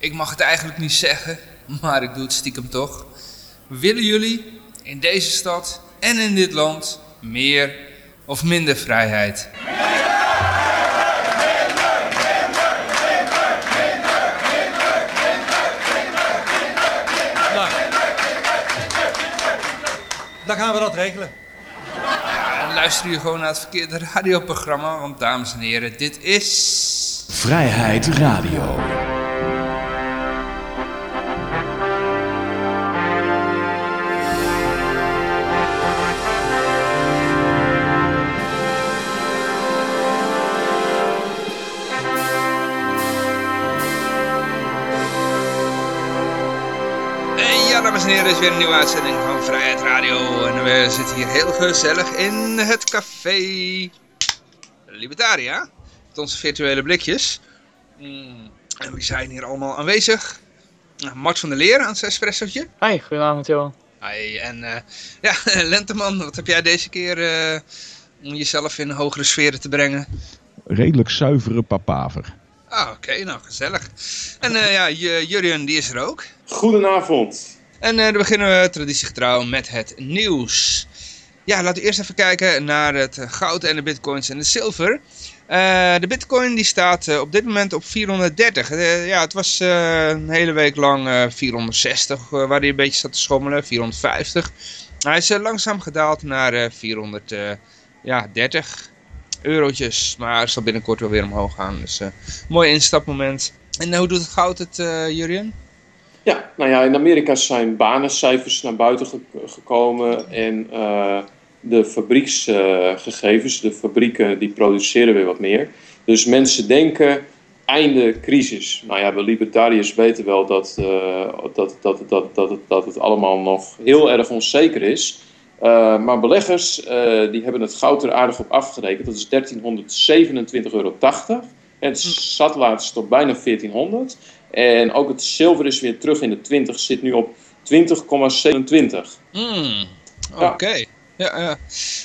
ik mag het eigenlijk niet zeggen, maar ik doe het stiekem toch. Willen jullie in deze stad en in dit land meer of minder vrijheid? Nou, dan gaan we dat regelen. Ja, dan luister je gewoon naar het verkeerde radioprogramma, want dames en heren, dit is... Vrijheid Radio. Is weer een nieuwe uitzending van Vrijheid Radio. En we zitten hier heel gezellig in het café Libertaria. Met onze virtuele blikjes. Mm, En wie zijn hier allemaal aanwezig? Nou, Mart van der Leer aan het espressootje. Hi, goedenavond Johan. Hi, en eh, ja, Lenteman, wat heb jij deze keer eh, om jezelf in hogere sferen te brengen? redelijk zuivere papaver. Ah, oké, nou gezellig. En eh, ja, Jurjen, die is er ook. Goedenavond. En eh, dan beginnen we traditiegetrouw met het nieuws. Ja, laten we eerst even kijken naar het goud en de bitcoins en de zilver. Eh, de bitcoin die staat eh, op dit moment op 430. Eh, ja, het was een hele week lang eh, 460 eh, waar hij een beetje zat te schommelen, 450. Hij is langzaam gedaald naar eh 430 ja, 30 eurotjes, maar zal binnenkort wel weer omhoog gaan. Dus mooi instapmoment. En hoe doet het goud het, Jurjen? Ja, nou ja, in Amerika zijn banencijfers naar buiten ge- gekomen en eh, de fabrieksgegevens, de fabrieken die produceren weer wat meer. Dus mensen denken einde crisis. Nou ja, we libertariërs weten wel dat, eh, dat, dat, dat, dat, het, dat het allemaal nog heel erg onzeker is. Eh, maar beleggers die hebben het goud er aardig op afgerekend. Dat is 1327,80 euro. En het zat laatst op bijna 1400. En ook het zilver is weer terug in de 20, zit nu op 20,27. Hmm. Oké. Ja, ja.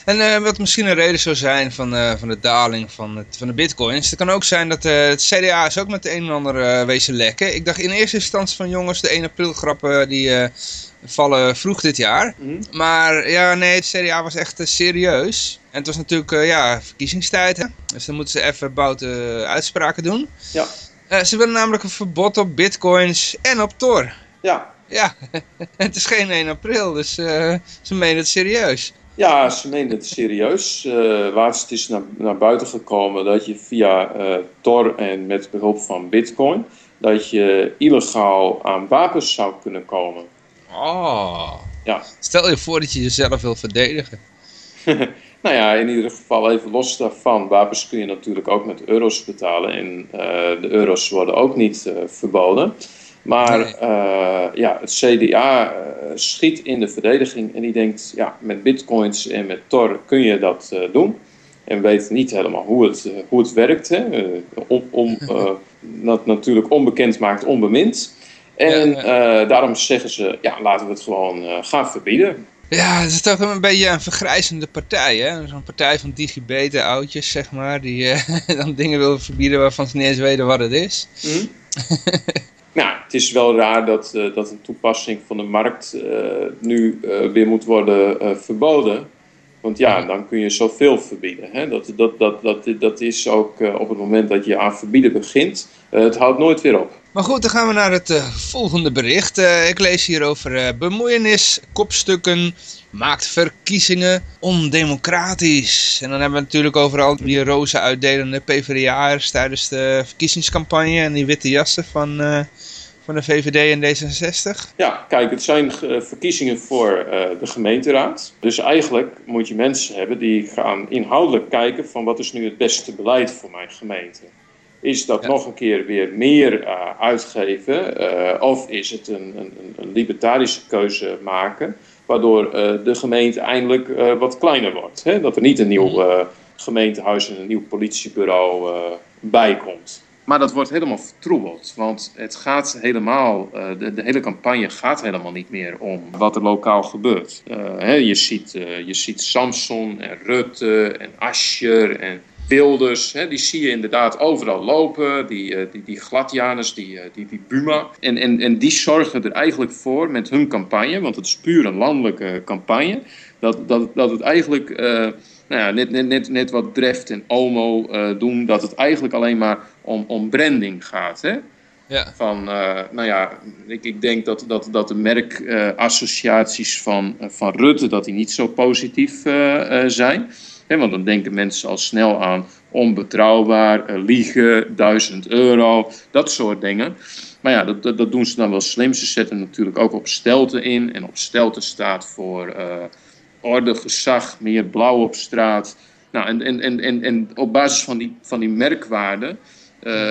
En eh, wat misschien een reden zou zijn van, eh, van de daling van, het, van de bitcoins. Het kan ook zijn dat eh, het CDA is ook met de een en ander wezen lekken. Ik dacht in eerste instantie van jongens, de 1 april grappen die vallen vroeg dit jaar. Mhm. Maar ja, nee, het CDA was echt serieus. En het was natuurlijk ja, verkiezingstijd. Hè? Dus dan moeten ze even boute uitspraken doen. Ja. Eh, ze willen namelijk een verbod op bitcoins en op Tor. Ja. Ja, het is geen 1 april, dus eh, ze menen het serieus. ja, ze menen het serieus. Laatst is naar, naar buiten gekomen dat je via Tor en met behulp van Bitcoin, dat je illegaal aan wapens zou kunnen komen. Oh. Ja. Stel je voor dat je jezelf wil verdedigen. Nou ja, in ieder geval even los daarvan. Wapens kun je natuurlijk ook met euro's betalen. En eh, de euro's worden ook niet eh, verboden. Maar eh, ja, het CDA schiet in de verdediging. En die denkt, ja, met bitcoins en met Tor kun je dat doen. En weet niet helemaal hoe het, hoe het werkt. Hè. Om, om, nat- natuurlijk onbekend maakt onbemind. En daarom zeggen ze, ja, laten we het gewoon gaan verbieden. Ja, het is toch een beetje een vergrijzende partij, hè? Zo'n partij van digibeten oudjes, zeg maar, die eh, dan dingen wil verbieden waarvan ze niet eens weten wat het is. Hm? nou, het is wel raar dat, eh, dat een toepassing van de markt eh, nu weer moet worden verboden. Want ja, dan kun je zoveel verbieden. Hè? Dat, dat, dat, dat, dat is ook eh, op het moment dat je aan verbieden begint. eh, het houdt nooit weer op. Maar goed, dan gaan we naar het eh, volgende bericht. Ik lees hier over bemoeienis, kopstukken, maakt verkiezingen ondemocratisch. En dan hebben we natuurlijk over al die rozen uitdelende PvdA'ers tijdens de verkiezingscampagne en die witte jassen van, van de VVD en D66. Ja, kijk, het zijn eh, verkiezingen voor eh, de gemeenteraad. Dus eigenlijk moet je mensen hebben die gaan inhoudelijk kijken van wat is nu het beste beleid voor mijn gemeente. Is dat Ja. nog een keer weer meer eh, uitgeven eh, of is het een, een, een libertarische keuze maken waardoor de gemeente eindelijk wat kleiner wordt. Hè? Dat er niet een nieuw eh, gemeentehuis en een nieuw politiebureau bij komt. Maar dat wordt helemaal vertroebeld, want het gaat helemaal, eh, de, hele campagne gaat helemaal niet meer om wat er lokaal gebeurt. Eh, hè, je, ziet, eh, je ziet Samson en Rutte en Ascher en Wilders, hè, die zie je inderdaad overal lopen. Die, die, die Gladianus, die, die, die Buma. En, en, en die zorgen er eigenlijk voor met hun campagne, want het is puur een landelijke campagne, dat, dat, dat het eigenlijk nou ja, net, net, net, net wat Dreft en Omo doen, dat het eigenlijk alleen maar om, om branding gaat. Hè? Ja. Van, uh, nou ja, ik, ik denk dat, dat, dat de merkassociaties van, van Rutte dat die niet zo positief uh, zijn. He, want dan denken mensen al snel aan onbetrouwbaar, liegen, 1000 euro, dat soort dingen. Maar ja, dat, dat, dat, doen ze dan wel slim. Ze zetten natuurlijk ook op stelte in. En op stelte staat voor orde, gezag, meer blauw op straat. Nou, en, en, en, en, en op basis van die, van die merkwaarden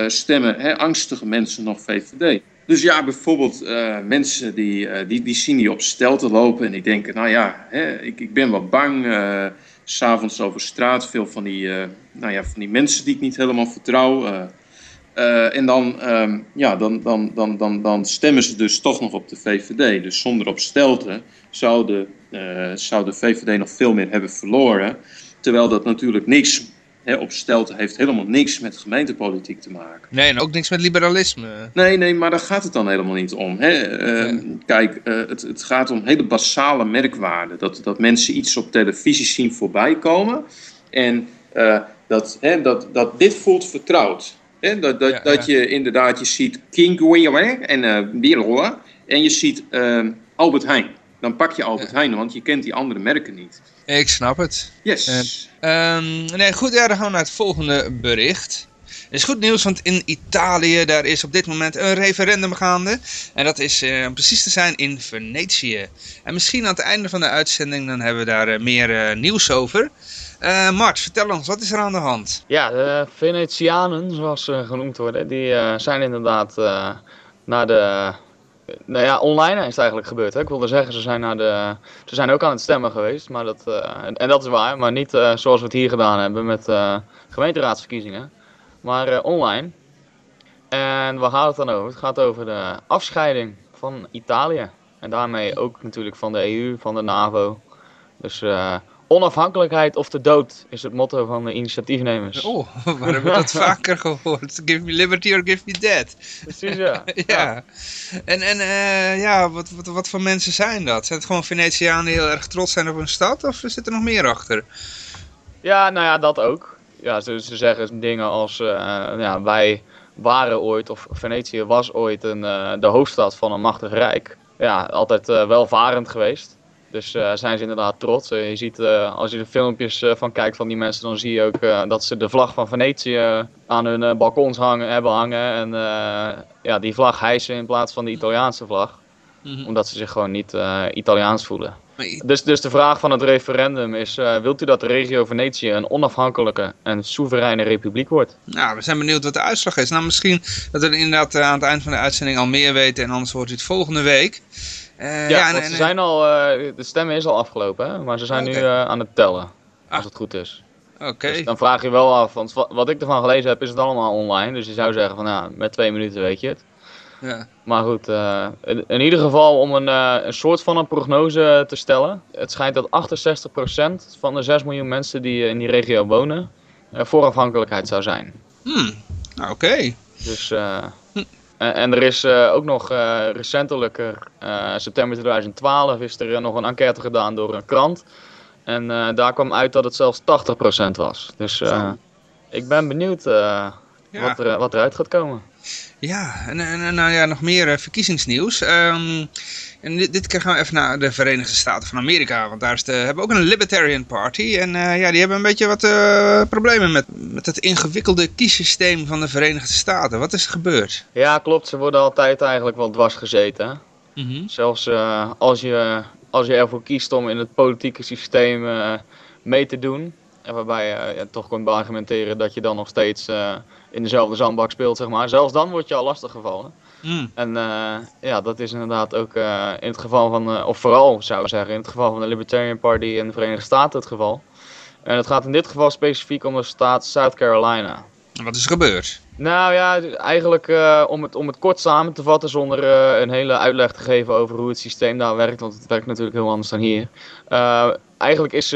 stemmen hè, angstige mensen nog VVD. Dus ja, bijvoorbeeld uh, mensen die, uh, die, die zien die op stelten lopen en die denken, nou ja, hè, ik, ik ben wel bang. S S'avonds over straat, veel van die, nou ja, van die mensen die ik niet helemaal vertrouw. en dan, um, ja, dan, dan, dan, dan, dan stemmen ze dus toch nog op de VVD. Dus zonder op stelten zou de, zou de VVD nog veel meer hebben verloren. Terwijl dat natuurlijk niks He, op stelte heeft helemaal niks met gemeentepolitiek te maken. Nee, en ook niks met liberalisme. Nee, nee, maar daar gaat het dan helemaal niet om. Uh, ja. Kijk, uh, het, het gaat om hele basale merkwaarden. Dat, dat mensen iets op televisie zien voorbij komen. En uh, dat, he, dat, dat dit voelt vertrouwd. He, dat dat, ja, dat ja. je inderdaad, je ziet King Guillermo en uh, En je ziet Albert Heijn. Dan pak je Albert Heijn, want je kent die andere merken niet. Ik snap het. Yes. Uh, um, nee, goed, ja, dan gaan we naar het volgende bericht. Het is goed nieuws, want in Italië daar is op dit moment een referendum gaande. En dat is, uh, om precies te zijn, in Venetië. En misschien aan het einde van de uitzending dan hebben we daar uh, meer uh, nieuws over. Mart, vertel ons, wat is er aan de hand? Ja, de Venetianen, zoals ze genoemd worden, die zijn inderdaad naar de nou ja, online is het eigenlijk gebeurd. Hè? Ik wilde zeggen, ze zijn, naar de, ze zijn ook aan het stemmen geweest. Maar dat, uh, en, dat is waar, maar niet uh, zoals we het hier gedaan hebben met uh, gemeenteraadsverkiezingen. Maar online. En waar gaat het dan over? Het gaat over de afscheiding van Italië. En daarmee ook natuurlijk van de EU, van de NAVO. Dus Onafhankelijkheid of de dood is het motto van de initiatiefnemers. Oh, waar hebben we dat vaker gehoord? Give me liberty or give me death. Precies, ja. ja. En, en uh, ja, wat, wat, wat voor mensen zijn dat? Zijn het gewoon Venetianen die heel erg trots zijn op hun stad? Of zit er nog meer achter? Ja, nou ja, dat ook. Ja, ze, ze zeggen dingen als, uh, ja, wij waren ooit, of Venetië was ooit een, uh, de hoofdstad van een machtig rijk. Ja, altijd welvarend geweest. Dus uh, zijn ze inderdaad trots. Uh, je ziet, uh, als je de filmpjes van kijkt van die mensen, dan zie je ook dat ze de vlag van Venetië aan hun balkons hangen, hebben hangen. En ja, die vlag hijsen in plaats van de Italiaanse vlag. Mm -hmm. Omdat ze zich gewoon niet Italiaans voelen. Dus, dus de vraag van het referendum is, wilt u dat de regio Venetië een onafhankelijke en soevereine republiek wordt? Nou, we zijn benieuwd wat de uitslag is. Nou, misschien dat we inderdaad aan het eind van de uitzending al meer weten en anders wordt het volgende week. Uh, ja, ja en, ze zijn al, uh, de stemmen is al afgelopen, hè? maar ze zijn okay. nu uh, aan het tellen, als ah. het goed is. Oké. Okay. Dus dan vraag je wel af, want wat ik ervan gelezen heb, is het allemaal online. Dus je zou zeggen van, ja, met twee minuten weet je het. Ja. Maar goed, in, in, ieder geval om een, een soort van een prognose te stellen. Het schijnt dat 68% van de 6 miljoen mensen die in die regio wonen, voor afhankelijkheid zou zijn. Hmm, oké. Okay. Dus... En, en er is uh, ook nog uh, recentelijk, uh, september 2012, is er nog een enquête gedaan door een krant. En daar kwam uit dat het zelfs 80% was. Dus ik ben benieuwd ja. wat, er, wat eruit gaat komen. Ja, en, en nou ja, nog meer verkiezingsnieuws. Um, en dit, dit, keer gaan we even naar de Verenigde Staten van Amerika. Want daar is de, hebben we ook een Libertarian Party. En uh, ja, die hebben een beetje wat uh, problemen met, met het ingewikkelde kiessysteem van de Verenigde Staten. Wat is er gebeurd? Ja, klopt. Ze worden altijd eigenlijk wel dwars gezeten. Mm -hmm. Zelfs uh, als, je, als je ervoor kiest om in het politieke systeem mee te doen. En waarbij je ja, toch kunt beargumenteren dat je dan nog steeds in dezelfde zandbak speelt, zeg maar. Zelfs dan word je al lastig gevallen. Mm. En uh, ja, dat is inderdaad ook uh, in het geval van, uh, of vooral zou ik zeggen, in het geval van de Libertarian Party in de Verenigde Staten het geval. En het gaat in dit geval specifiek om de staat South Carolina. Wat is er gebeurd? Nou ja, eigenlijk om, het, om het kort samen te vatten zonder een hele uitleg te geven over hoe het systeem daar werkt, want het werkt natuurlijk heel anders dan hier. eigenlijk is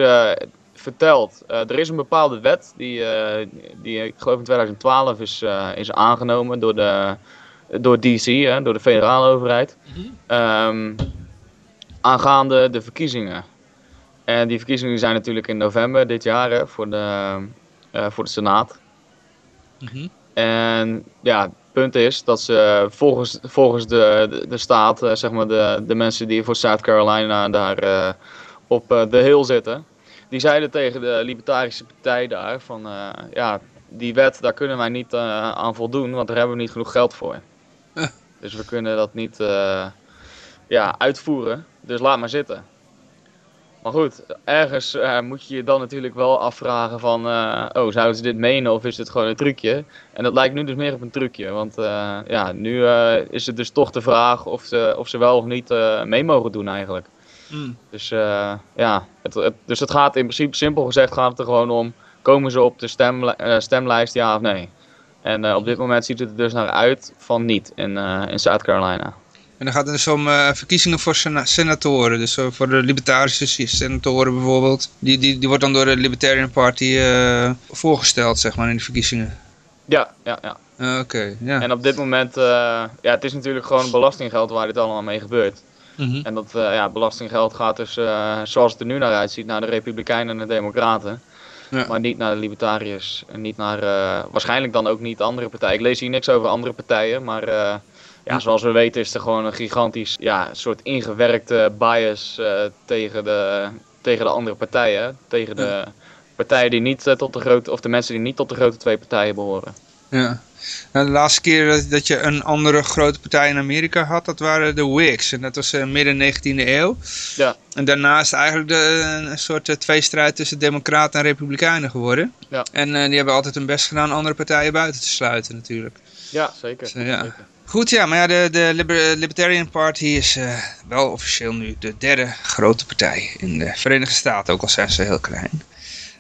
verteld. Eh, er is een bepaalde wet die, eh, die ik geloof in 2012 is, eh, is aangenomen door, de, door DC, hè, door de federale overheid. Ehm, aangaande de verkiezingen. En die verkiezingen zijn natuurlijk in november dit jaar hè, voor, de, eh, voor de Senaat. Mhm. En ja, het punt is dat ze volgens, volgens de, de, de staat, eh, zeg maar de, de mensen die voor South Carolina daar eh, op de hill zitten, die zeiden tegen de Libertarische Partij daar van ja, die wet daar kunnen wij niet aan voldoen, want daar hebben we niet genoeg geld voor. Dus we kunnen dat niet eh, ja, uitvoeren, dus laat maar zitten. Maar goed, ergens eh, moet je je dan natuurlijk wel afvragen van, eh, oh, zouden ze dit menen of is dit gewoon een trucje? En dat lijkt nu dus meer op een trucje, want ja, nu is het dus toch de vraag of ze, of ze wel of niet mee mogen doen eigenlijk. Mm. Dus ja, het, het- dus het gaat in principe, simpel gezegd, gaat het er gewoon om, komen ze op de eh, stemlijst, ja of nee? En eh, op dit moment ziet het er dus naar uit van niet in, eh, in South Carolina. En dan gaat het dus om eh, verkiezingen voor sena- senatoren. Dus voor de libertarische se- senatoren bijvoorbeeld. Die, die, die wordt dan door de Libertarian Party voorgesteld, zeg maar, in de verkiezingen. Ja, ja, ja. Eh, Oké, ja. En op dit moment, ja, het is natuurlijk gewoon belastinggeld waar dit allemaal mee gebeurt. Mhm. En dat ja, belastinggeld gaat dus, zoals het er nu naar uitziet, naar de Republikeinen en de Democraten. Ja. Maar niet naar de Libertariërs. En niet naar, eh, waarschijnlijk dan ook niet andere partijen. Ik lees hier niks over andere partijen, maar eh, ja, zoals we weten is er gewoon een gigantisch, ja, soort ingewerkte bias eh, tegen, de, tegen de andere partijen. Tegen de partijen die niet tot de grote, of de mensen die niet tot de grote twee partijen behoren. Ja. Nou, de laatste keer dat, je een andere grote partij in Amerika had, dat waren de Whigs. En dat was eh, midden 19e eeuw. Ja. En daarna is het eigenlijk de, een soort eh, tweestrijd tussen democraten en republikeinen geworden. Ja. En eh, die hebben altijd hun best gedaan andere partijen buiten te sluiten natuurlijk. Ja, zeker. Dus, ja. zeker. Goed, ja, maar ja, de, de Liber- Libertarian Party is wel officieel nu de derde grote partij in de Verenigde Staten, ook al zijn ze heel klein.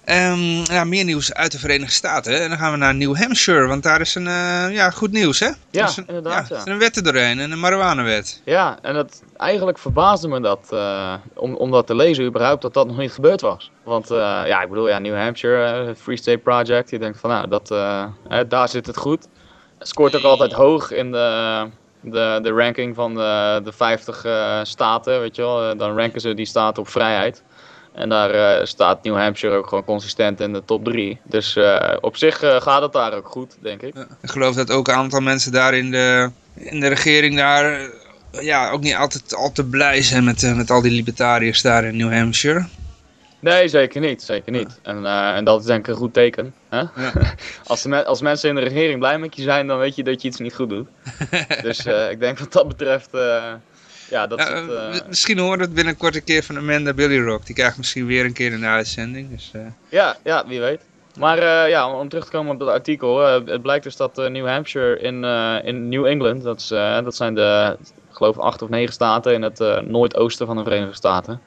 Ehm, ja, meer nieuws uit de Verenigde Staten. En dan gaan we naar New Hampshire, want daar is een eh, ja, goed nieuws, hè? Ja, Er een, inderdaad, Ja, ja. er is een wet er doorheen, een marijuanawet. Ja, en dat, eigenlijk verbaasde me dat, eh, om, om dat te lezen überhaupt, dat dat nog niet gebeurd was. Want eh, ja, ik bedoel, ja, New Hampshire, Free State Project, je denkt van nou, dat, daar zit het goed. Het scoort ook altijd hoog in de, de, de ranking van de, de 50 eh, staten, weet je wel. Dan ranken ze die staten op vrijheid. En daar eh, staat New Hampshire ook gewoon consistent in de top 3. Dus eh, op zich eh, gaat het daar ook goed, denk ik. Ik geloof dat ook een aantal mensen daar in de, in de regering daar... ja, ook niet altijd al te blij zijn met, met al die libertariërs daar in New Hampshire. Nee, zeker niet. Zeker niet. En, en dat is denk ik een goed teken. Hè? als, de me- als mensen in de regering blij met je zijn, dan weet je dat je iets niet goed doet. dus ik denk wat dat betreft, ja, dat Ja, het, eh, Misschien horen we het binnenkort een keer van Amanda Billy Rock. Die krijgt misschien weer een keer een uitzending. Dus, eh, ja, ja, wie weet. Maar eh, ja, om terug te komen op het artikel. het blijkt dus dat New Hampshire in, in New England, dat, is, dat zijn de, ik geloof acht of negen staten in het noordoosten van de Verenigde Staten.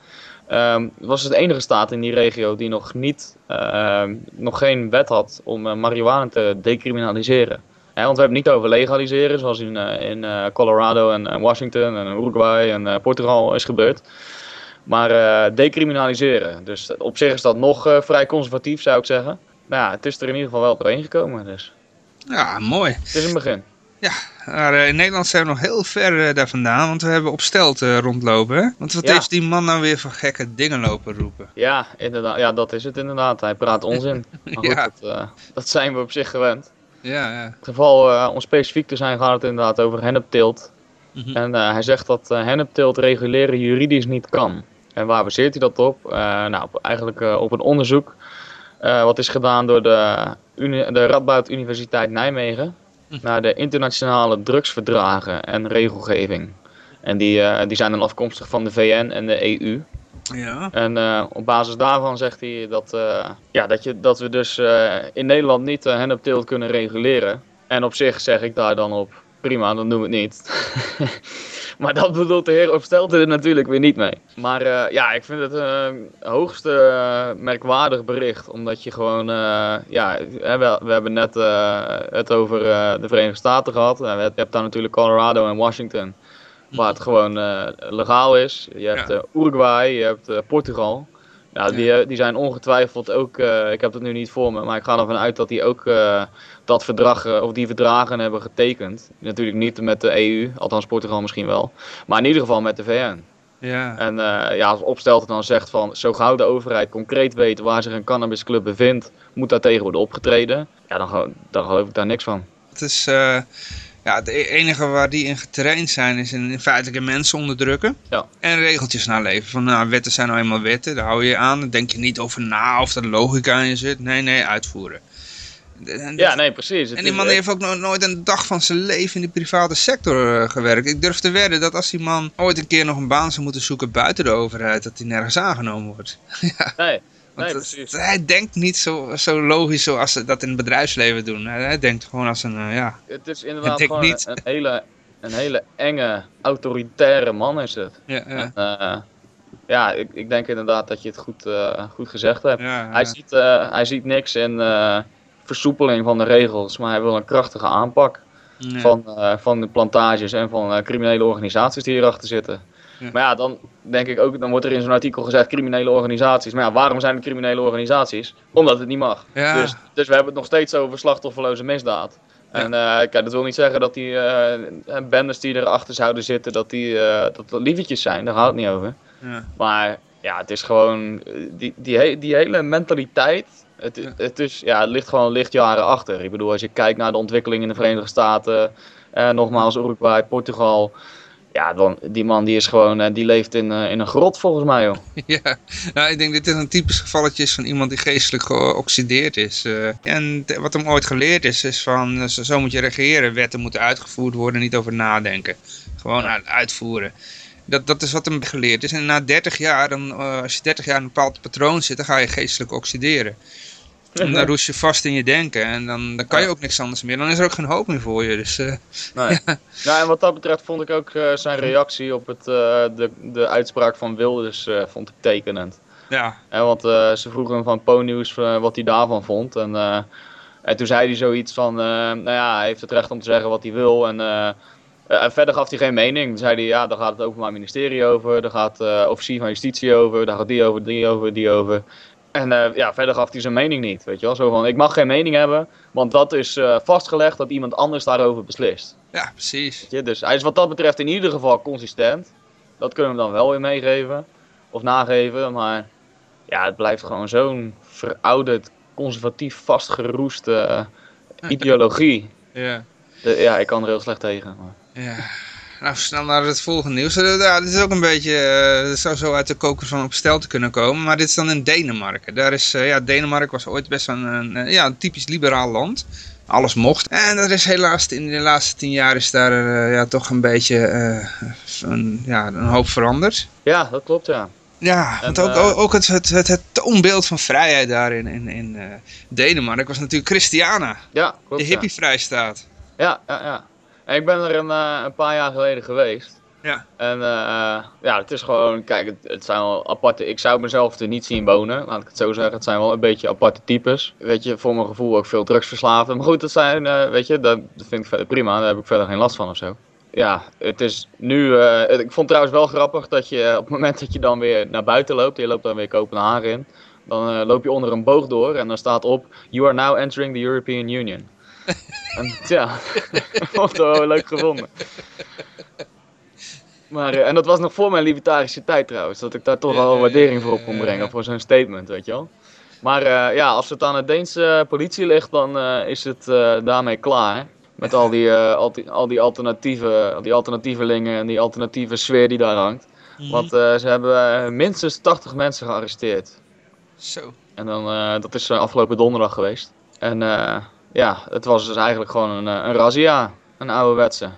Ehm, het was de enige staat in die regio die nog, niet, ehm, nog geen wet had om marihuana te decriminaliseren. Want we hebben het niet over legaliseren, zoals in, eh, in eh, Colorado en, en Washington en Uruguay en eh, Portugal is gebeurd. Maar decriminaliseren. Dus op zich is dat nog vrij conservatief, zou ik zeggen. Nou ja, het is er in ieder geval wel doorheen gekomen. Dus ja, mooi. het is een begin. Maar eh, in Nederland zijn we nog heel ver daar vandaan. Want we hebben op stelt rondlopen. Hè? Want wat Ja. heeft die man nou weer voor gekke dingen lopen roepen? Ja, inderdaad, ja, dat is het inderdaad. Hij praat onzin. Maar goed, Ja. dat, dat zijn we op zich gewend. Ja, ja. In het geval, eh, om specifiek te zijn, gaat het inderdaad over hennepteelt. Mhm. En eh, hij zegt dat eh hennepteelt reguleren juridisch niet kan. En waar baseert hij dat op? Nou, op- eigenlijk op een onderzoek wat is gedaan door de, uni- de Radboud Universiteit Nijmegen naar de internationale drugsverdragen en regelgeving. En die, die zijn dan afkomstig van de VN en de EU. Ja. En eh, op basis daarvan zegt hij dat, eh, ja, dat, je, dat we dus eh, in Nederland niet uh, hennepteelt kunnen reguleren. En op zich zeg ik daar dan op, prima, dan doen we het niet. maar dat bedoelt de heer Opstelten er natuurlijk weer niet mee. Maar ja, ik vind het een hoogste merkwaardig bericht. Omdat je gewoon, ja, we, hebben net het over de Verenigde Staten gehad. En je hebt daar natuurlijk Colorado en Washington. Waar het gewoon eh, legaal is. Je hebt Ja. eh, Uruguay, je hebt eh, Portugal. Nou, die, eh, die zijn ongetwijfeld ook, ik heb het nu niet voor me, maar ik ga ervan uit dat die ook dat verdrag, of die verdragen hebben getekend. Natuurlijk niet met de EU, althans Portugal misschien wel, maar in ieder geval met de VN. Ja. En eh, ja, als Opstelten dan zegt van, zo gauw de overheid concreet weet waar zich een cannabisclub bevindt, moet daar tegen worden opgetreden. Ja, dan, dan geloof ik daar niks van. Het is, ja, het e- enige waar die in getraind zijn is in, in feitelijke mensen onderdrukken. Ja. En regeltjes naleven. Van nou, wetten zijn nou eenmaal wetten, daar hou je aan. Denk je niet over na of er logica in zit. Nee, nee, uitvoeren. En, Ja, nee, precies. Het en die man echt- heeft ook no- nooit een dag van zijn leven in de private sector eh, gewerkt. Ik durf te wedden dat als die man ooit een keer nog een baan zou moeten zoeken buiten de overheid, dat hij nergens aangenomen wordt. Nee, Want nee het- precies. hij denkt niet zo, zo logisch zoals ze dat in het bedrijfsleven doen. Hij, denkt gewoon als een, eh, ja, Het is inderdaad gewoon niet. een, hele, een hele enge, autoritaire man is het. ja, ja, En, eh, ja, ik, ik denk inderdaad dat je het goed, eh, goed gezegd hebt. ja, Hij, ziet, hij ziet niks in versoepeling van de regels, maar hij wil een krachtige aanpak van, van de plantages en van criminele organisaties die hierachter zitten. Ja. Maar ja, dan denk ik ook, dan wordt er in zo'n artikel gezegd criminele organisaties. Maar ja, waarom zijn het criminele organisaties? Omdat het niet mag. Ja. Dus, dus we hebben het nog steeds over slachtofferloze misdaad. En eh, kijk, dat wil niet zeggen dat die eh, bendes die erachter zouden zitten, dat die eh, dat dat lievertjes zijn. Daar gaat het niet over. Ja. Maar ja, het is gewoon, die, die, die hele mentaliteit, het, Ja. het, is, ja, het ligt gewoon lichtjaren achter. Ik bedoel, als je kijkt naar de ontwikkeling in de Verenigde Staten, nogmaals Uruguay, Portugal. Ja, dan, die man die is gewoon, eh, die leeft in, eh, in een grot volgens mij joh. Ja, nou, ik denk dit is een typisch gevalletje is van iemand die geestelijk geoxideerd is. Eh, en wat hem ooit geleerd is, is van zo, moet je regeren. Wetten moeten uitgevoerd worden, niet over nadenken. Gewoon uit- uitvoeren. Dat, dat is wat hem geleerd is. En na 30 jaar, dan, als je 30 jaar in een bepaald patroon zit, dan ga je geestelijk oxideren. En dan roest je vast in je denken en dan, dan kan je ook niks anders meer. Dan is er ook geen hoop meer voor je. Dus eh, Nee. Ja, en wat dat betreft vond ik ook eh, zijn reactie op het, eh, de, de uitspraak van Wilders vond ik tekenend. ja, En want ze vroegen hem van Po-nieuws eh, wat hij daarvan vond. En, en toen zei hij zoiets van, nou ja, hij heeft het recht om te zeggen wat hij wil. En, en verder gaf hij geen mening. Toen zei hij, ja, daar gaat het Openbaar Ministerie over. Daar gaat de officier van Justitie over. Daar gaat die over, die over, die over. En eh, ja, verder gaf hij zijn mening niet, weet je wel. Zo van, ik mag geen mening hebben, want dat is eh, vastgelegd dat iemand anders daarover beslist. ja, precies. Je? Dus hij is wat dat betreft in ieder geval consistent. Dat kunnen we dan wel weer meegeven. Of nageven. Maar ja, het blijft gewoon zo'n verouderd, conservatief vastgeroeste eh, ideologie. Ja. De- ja, ik kan er heel slecht tegen. Maar... Ja, nou snel naar het volgende nieuws. Eh, Ja, dit is ook een beetje, het zou zo uit de koker van op stel te kunnen komen, maar dit is dan in Denemarken. Daar is, eh, ja, Denemarken was ooit best wel een, ja, een typisch liberaal land. Alles mocht. En er is helaas, in de laatste tien jaar is daar ja, toch een beetje een, ja, een hoop veranderd. Ja, dat klopt ja. Ja, En, want ook, ook het, het, het, het toonbeeld van vrijheid daar in, in, in Denemarken was natuurlijk Christiana, Ja, klopt de ja. hippie-vrijstaat. Ja, ja, ja. En ik ben er een, eh, een paar jaar geleden geweest. Ja. En eh, ja, het is gewoon, kijk, het, het zijn wel aparte. Ik zou mezelf er niet zien wonen, laat ik het zo zeggen. Het zijn wel een beetje aparte types. Weet je, voor mijn gevoel ook veel drugsverslaafden. Maar goed, dat zijn, eh, weet je, dat, vind ik verder prima. Daar heb ik verder geen last van of zo. Ja, het is nu. eh, ik vond trouwens wel grappig dat je op het moment dat je dan weer naar buiten loopt, je loopt dan weer Kopenhagen in, dan loop je onder een boog door en dan staat op: You are now entering the European Union. en ja, vond ik wel leuk gevonden. Maar, eh, en dat was nog voor mijn libertarische tijd trouwens, dat ik daar toch ja, waardering voor op kon brengen, voor zo'n statement, weet je wel. Maar eh, ja, als het aan de Deense politie ligt, dan eh, is het daarmee klaar. Met al die, al die, al die, alternatieve, al die alternatievelingen en die alternatieve sfeer die daar hangt. Mhm. Want ze hebben minstens 80 mensen gearresteerd. Zo. En dan, dat is afgelopen donderdag geweest. En ja, het was dus eigenlijk gewoon een, eh, een razzia. Een ouderwetse.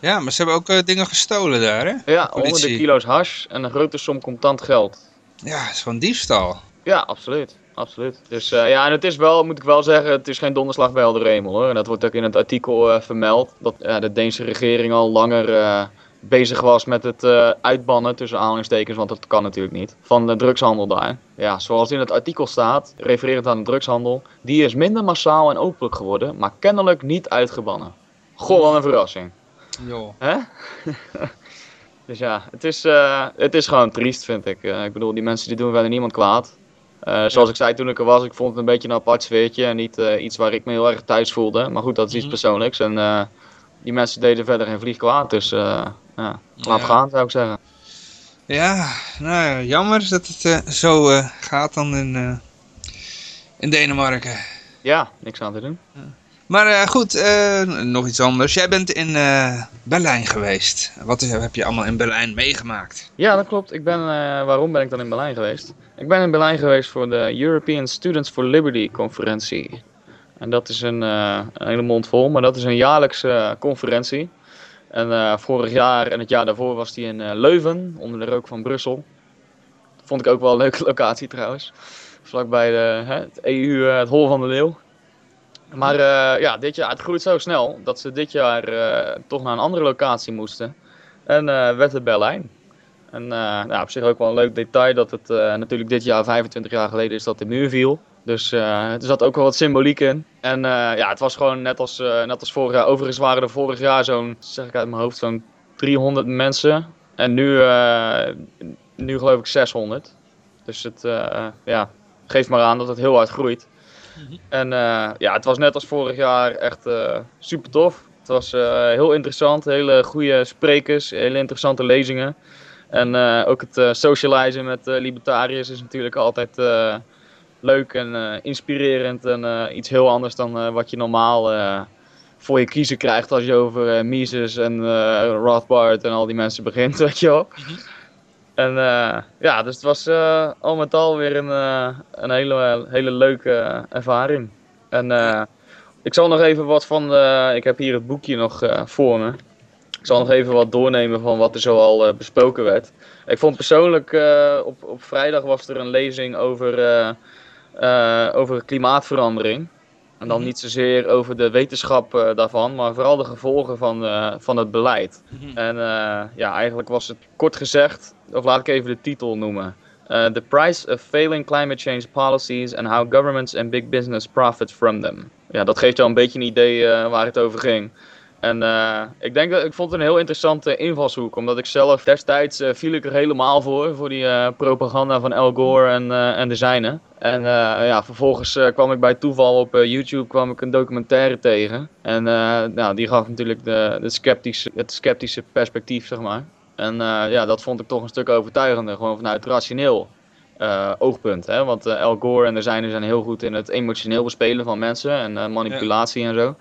Ja, maar ze hebben ook eh, dingen gestolen daar, hè? Ja, honderden kilo's hash en een grote som contant geld. Ja, het is gewoon diefstal. Ja, absoluut. Absoluut. Dus eh, ja, en het is wel, moet ik wel zeggen, het is geen donderslag bij helder hemel hoor. En dat wordt ook in het artikel vermeld. Dat ja, de Deense regering al langer bezig was met het eh, uitbannen, tussen aanhalingstekens, want dat kan natuurlijk niet, van de drugshandel daar. Ja, zoals in het artikel staat, refererend aan de drugshandel, die is minder massaal en openlijk geworden, maar kennelijk niet uitgebannen. Goh, wat een verrassing. Joh. Hè? Dus ja, het is, eh, het is gewoon triest, vind ik. Eh, ik bedoel, die mensen die doen verder niemand kwaad. Zoals ik zei toen ik er was, ik vond het een beetje een apart sfeertje en niet iets waar ik me heel erg thuis voelde. Maar goed, dat is iets Mhm. persoonlijks. En die mensen deden verder geen vlieg kwaad, dus ja, laat Ja. gaan zou ik zeggen. Ja, nou ja, jammer dat het eh, zo eh, gaat dan in, eh, in Denemarken. Ja, niks aan te doen. Maar goed, nog iets anders. Jij bent in Berlijn geweest. Wat is- heb je allemaal in Berlijn meegemaakt? Ja, dat klopt. Ik ben, waarom ben ik dan in Berlijn geweest? Ik ben in Berlijn geweest voor de European Students for Liberty conferentie. En dat is een, een hele mond vol, maar dat is een jaarlijkse conferentie. En eh, vorig jaar en het jaar daarvoor was die in eh, Leuven, onder de rook van Brussel. Vond ik ook wel een leuke locatie trouwens. Vlakbij de, hè, het EU, eh, het Hol van de Leeuw. Maar ja, dit jaar, het groeit zo snel dat ze dit jaar toch naar een andere locatie moesten. En eh, werd het Berlijn. En nou, op zich ook wel een leuk detail dat het natuurlijk dit jaar 25 jaar geleden is dat de muur viel. Dus eh, er zat ook wel wat symboliek in. En eh, ja, het was gewoon net als, eh, net als vorig jaar. Overigens waren er vorig jaar zo'n, zeg ik uit mijn hoofd, zo'n 300 mensen. En nu, nu geloof ik 600. Dus het uh, ja, geeft maar aan dat het heel hard groeit. En uh, ja, het was net als vorig jaar echt uh, super tof. Het was heel interessant, hele goede sprekers, hele interessante lezingen. En uh, ook het uh, socializen met uh, libertariërs is natuurlijk altijd leuk en inspirerend. En iets heel anders dan wat je normaal voor je kiezen krijgt als je over Mises en Rothbard en al die mensen begint, weet je wel. En ja, dus het was al met al weer een, een hele, hele leuke ervaring. En ik zal nog even wat van, ik heb hier het boekje nog voor me. Ik zal nog even wat doornemen van wat er zoal besproken werd. Ik vond persoonlijk, op, op vrijdag was er een lezing over, uh, over klimaatverandering. En dan niet zozeer over de wetenschap daarvan, maar vooral de gevolgen van, van het beleid. En ja, eigenlijk was het kort gezegd, of laat ik even de titel noemen. the price of failing climate change policies and how governments and big business profit from them. Ja, dat geeft jou een beetje een idee waar het over ging. En uh, ik denk dat ik vond het een heel interessante invalshoek, omdat ik zelf destijds uh, viel ik er helemaal voor, voor die uh, propaganda van Al Gore en, en de zijne. En ja, vervolgens kwam ik bij toeval op YouTube kwam ik een documentaire tegen. En nou, die gaf natuurlijk de, de sceptische, het sceptische perspectief, zeg maar. En ja, dat vond ik toch een stuk overtuigender, gewoon vanuit rationeel oogpunt. Hè? Want Al Gore en de zijne zijn heel goed in het emotioneel bespelen van mensen en manipulatie en zo.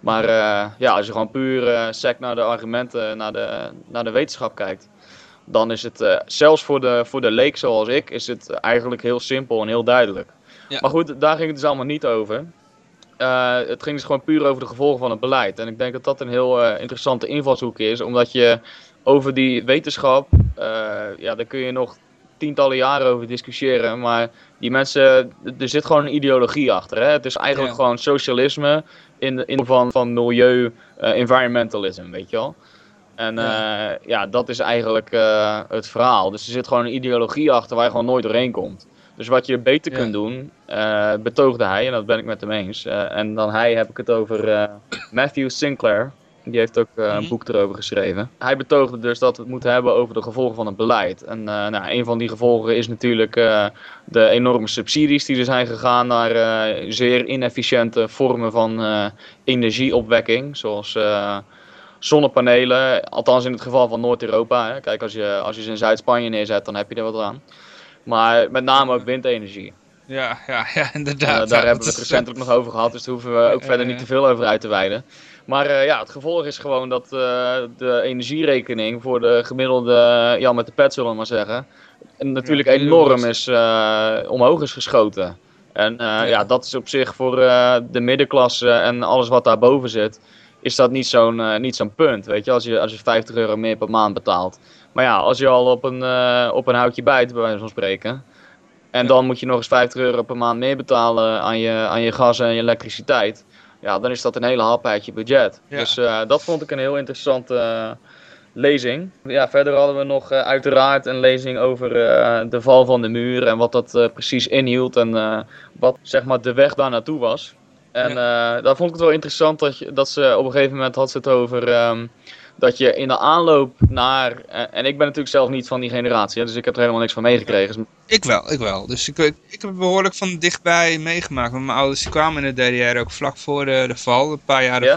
Maar uh, ja, als je gewoon puur uh, sec naar de argumenten, naar de, naar de wetenschap kijkt, dan is het uh, zelfs voor de, voor de leek zoals ik, is het eigenlijk heel simpel en heel duidelijk. Ja. Maar goed, daar ging het dus allemaal niet over. het ging dus gewoon puur over de gevolgen van het beleid. En ik denk dat dat een heel interessante invalshoek is, omdat je over die wetenschap, ja, daar kun je nog tientallen jaren over discussiëren, maar die mensen, er zit gewoon een ideologie achter. Hè? Het is eigenlijk ja. gewoon socialisme in de in van, van milieu, uh, environmentalism, weet je wel. En ja, uh, ja dat is eigenlijk uh, het verhaal. Dus er zit gewoon een ideologie achter waar je gewoon nooit doorheen komt. Dus wat je beter ja. kunt doen, betoogde hij, en dat ben ik met hem eens. en dan hij heb ik het over Matthew Sinclair. Die heeft ook uh, een boek erover geschreven. Hij betoogde dus dat we het moeten hebben over de gevolgen van het beleid. En uh, nou, een van die gevolgen is natuurlijk uh, de enorme subsidies die er zijn gegaan naar zeer inefficiënte vormen van energieopwekking. Zoals zonnepanelen, althans in het geval van Noord-Europa. Kijk, als je, als je ze in Zuid-Spanje neerzet, dan heb je er wat aan. Maar met name ook windenergie. Ja, ja, ja inderdaad. daar hebben we het recentelijk nog over gehad, dus daar hoeven we ook verder niet te veel over uit te wijden. Maar uh, ja, het gevolg is gewoon dat uh, de energierekening voor de gemiddelde Jan met de pet, zullen we maar zeggen, natuurlijk ja, enorm is, uh, omhoog is geschoten. En ja. ja. dat is op zich voor de middenklasse en alles wat daarboven zit, is dat niet zo'n niet zo'n punt. Weet je, als je, als je 50 euro meer per maand betaalt. Maar ja, als je al op een, op een houtje bijt, bij wijze van spreken. En dan moet je nog eens 50 euro per maand meer betalen aan je, aan je gas en je elektriciteit ja, dan is dat een hele hap uit je budget. Ja. Dus uh, dat vond ik een heel interessante uh, lezing. Ja, verder hadden we nog uh, uiteraard een lezing over de val van de muur en wat dat precies inhield en wat zeg maar de weg daar naartoe was. En ja. daar vond ik het wel interessant dat, je, dat ze op een gegeven moment had ze het over um, dat je in de aanloop naar. eh, en ik ben natuurlijk zelf niet van die generatie, hè, dus ik heb er helemaal niks van meegekregen. Dus- Ik wel, ik wel. Dus ik, ik, heb het behoorlijk van dichtbij meegemaakt. Want mijn ouders kwamen in de DDR ook vlak voor de, de val, een paar jaar Ja?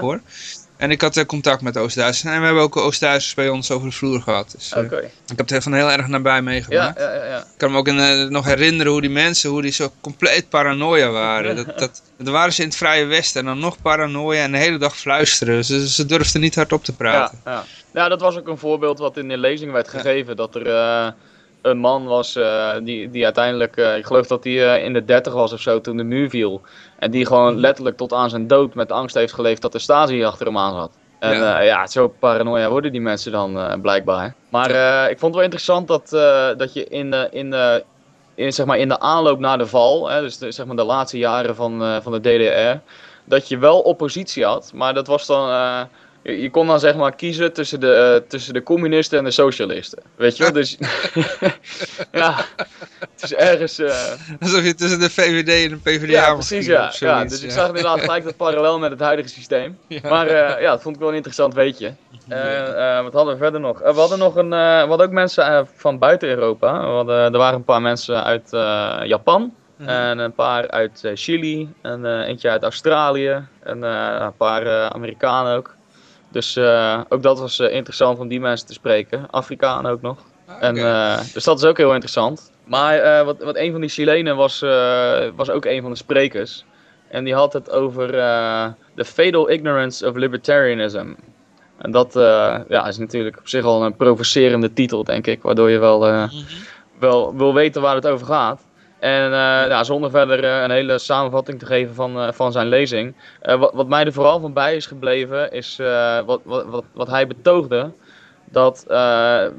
En ik had eh, contact met Oost-Duitsers. En we hebben ook Oost-Duitsers bij ons over de vloer gehad. Dus, eh, ik heb het van heel erg nabij meegemaakt. ja, ja, ja. Ik kan me ook in, eh, nog herinneren hoe die mensen, hoe die zo compleet paranoia waren. Dat, dat, dan waren ze in het Vrije Westen en dan nog paranoia en de hele dag fluisteren. Ze, ze durfden niet hardop te praten. ja. ja, dat was ook een voorbeeld wat in de lezing werd gegeven. Dat er een man was eh, die, die uiteindelijk, eh, ik geloof dat hij eh, in de 30 was of zo toen de muur viel. En die gewoon letterlijk tot aan zijn dood met angst heeft geleefd dat de Stasi achter hem aan zat. En Ja. ja, zo paranoia worden die mensen dan blijkbaar. Maar ik vond het wel interessant dat, dat je in de, in, de, in, zeg maar in de aanloop naar de val, hè, dus de, zeg maar de laatste jaren van, van de DDR, dat je wel oppositie had, maar dat was dan. Je, je kon dan zeg maar kiezen tussen de, eh, tussen de communisten en de socialisten. Weet je wel? Dus. ja, het is ergens. eh, Alsof je tussen de VVD en de PvdA ja, precies. Ja. ja, dus ik zag inderdaad gelijk dat parallel met het huidige systeem. Maar eh, ja, dat vond ik wel een interessant weetje. Wat hadden we verder nog? We hadden nog een, we hadden ook mensen van buiten Europa. We hadden, er waren een paar mensen uit Japan. Mhm. En een paar uit Chili. En eentje uit Australië. En een paar Amerikanen ook. Dus eh, ook dat was eh, interessant om die mensen te spreken. Afrikanen ook nog. En, Oké. eh, dus dat is ook heel interessant. Maar wat, wat een van die Chilenen was, was ook een van de sprekers. En die had het over the fatal ignorance of libertarianism. En dat ja, is natuurlijk op zich al een provocerende titel, denk ik. Waardoor je wel, eh, wel wil weten waar het over gaat. En eh, ja, zonder verder eh, een hele samenvatting te geven van, eh, van zijn lezing. Wat, wat mij er vooral van bij is gebleven, is wat, wat, wat, hij betoogde. Dat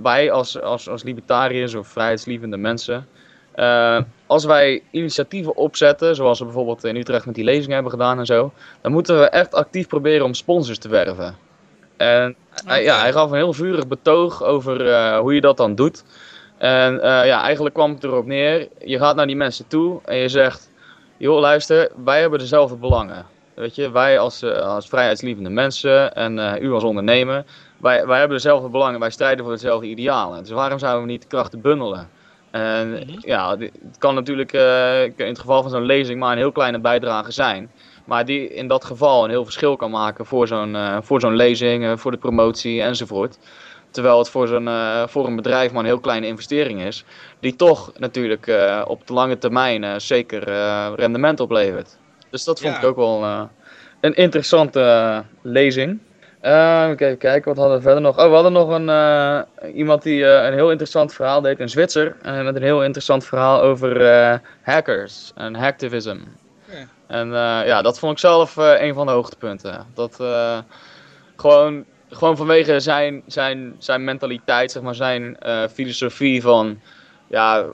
wij als, als, als libertariërs of vrijheidslievende mensen. als wij initiatieven opzetten, zoals we bijvoorbeeld in Utrecht met die lezing hebben gedaan en zo. Dan moeten we echt actief proberen om sponsors te werven. En hij- ja, hij gaf een heel vurig betoog over hoe je dat dan doet. En eh, ja, eigenlijk kwam het erop neer. Je gaat naar die mensen toe en je zegt: joh, luister, wij hebben dezelfde belangen. Weet je, wij als, eh, als vrijheidslievende mensen en eh, u als ondernemer, wij, wij hebben dezelfde belangen, wij strijden voor dezelfde idealen. Dus waarom zouden we niet de krachten bundelen? En ja, di- het kan natuurlijk in het geval van zo'n lezing maar een heel kleine bijdrage zijn. Maar die in dat geval een heel verschil kan maken voor zo'n voor zo'n lezing, voor de promotie enzovoort. Terwijl het voor, zo'n, eh, voor een bedrijf maar een heel kleine investering is. Die toch natuurlijk eh, op de lange termijn eh, zeker rendement oplevert. Dus dat vond Ja. ik ook wel een interessante lezing. Eh, even kijken, wat hadden we verder nog? Oh, we hadden nog een, iemand die een heel interessant verhaal deed, een Zwitser. met een heel interessant verhaal over hackers en hacktivism. Oké. En ja, dat vond ik zelf een van de hoogtepunten. Dat gewoon, gewoon vanwege zijn, zijn, zijn mentaliteit, zeg maar, zijn eh, filosofie van... Ja,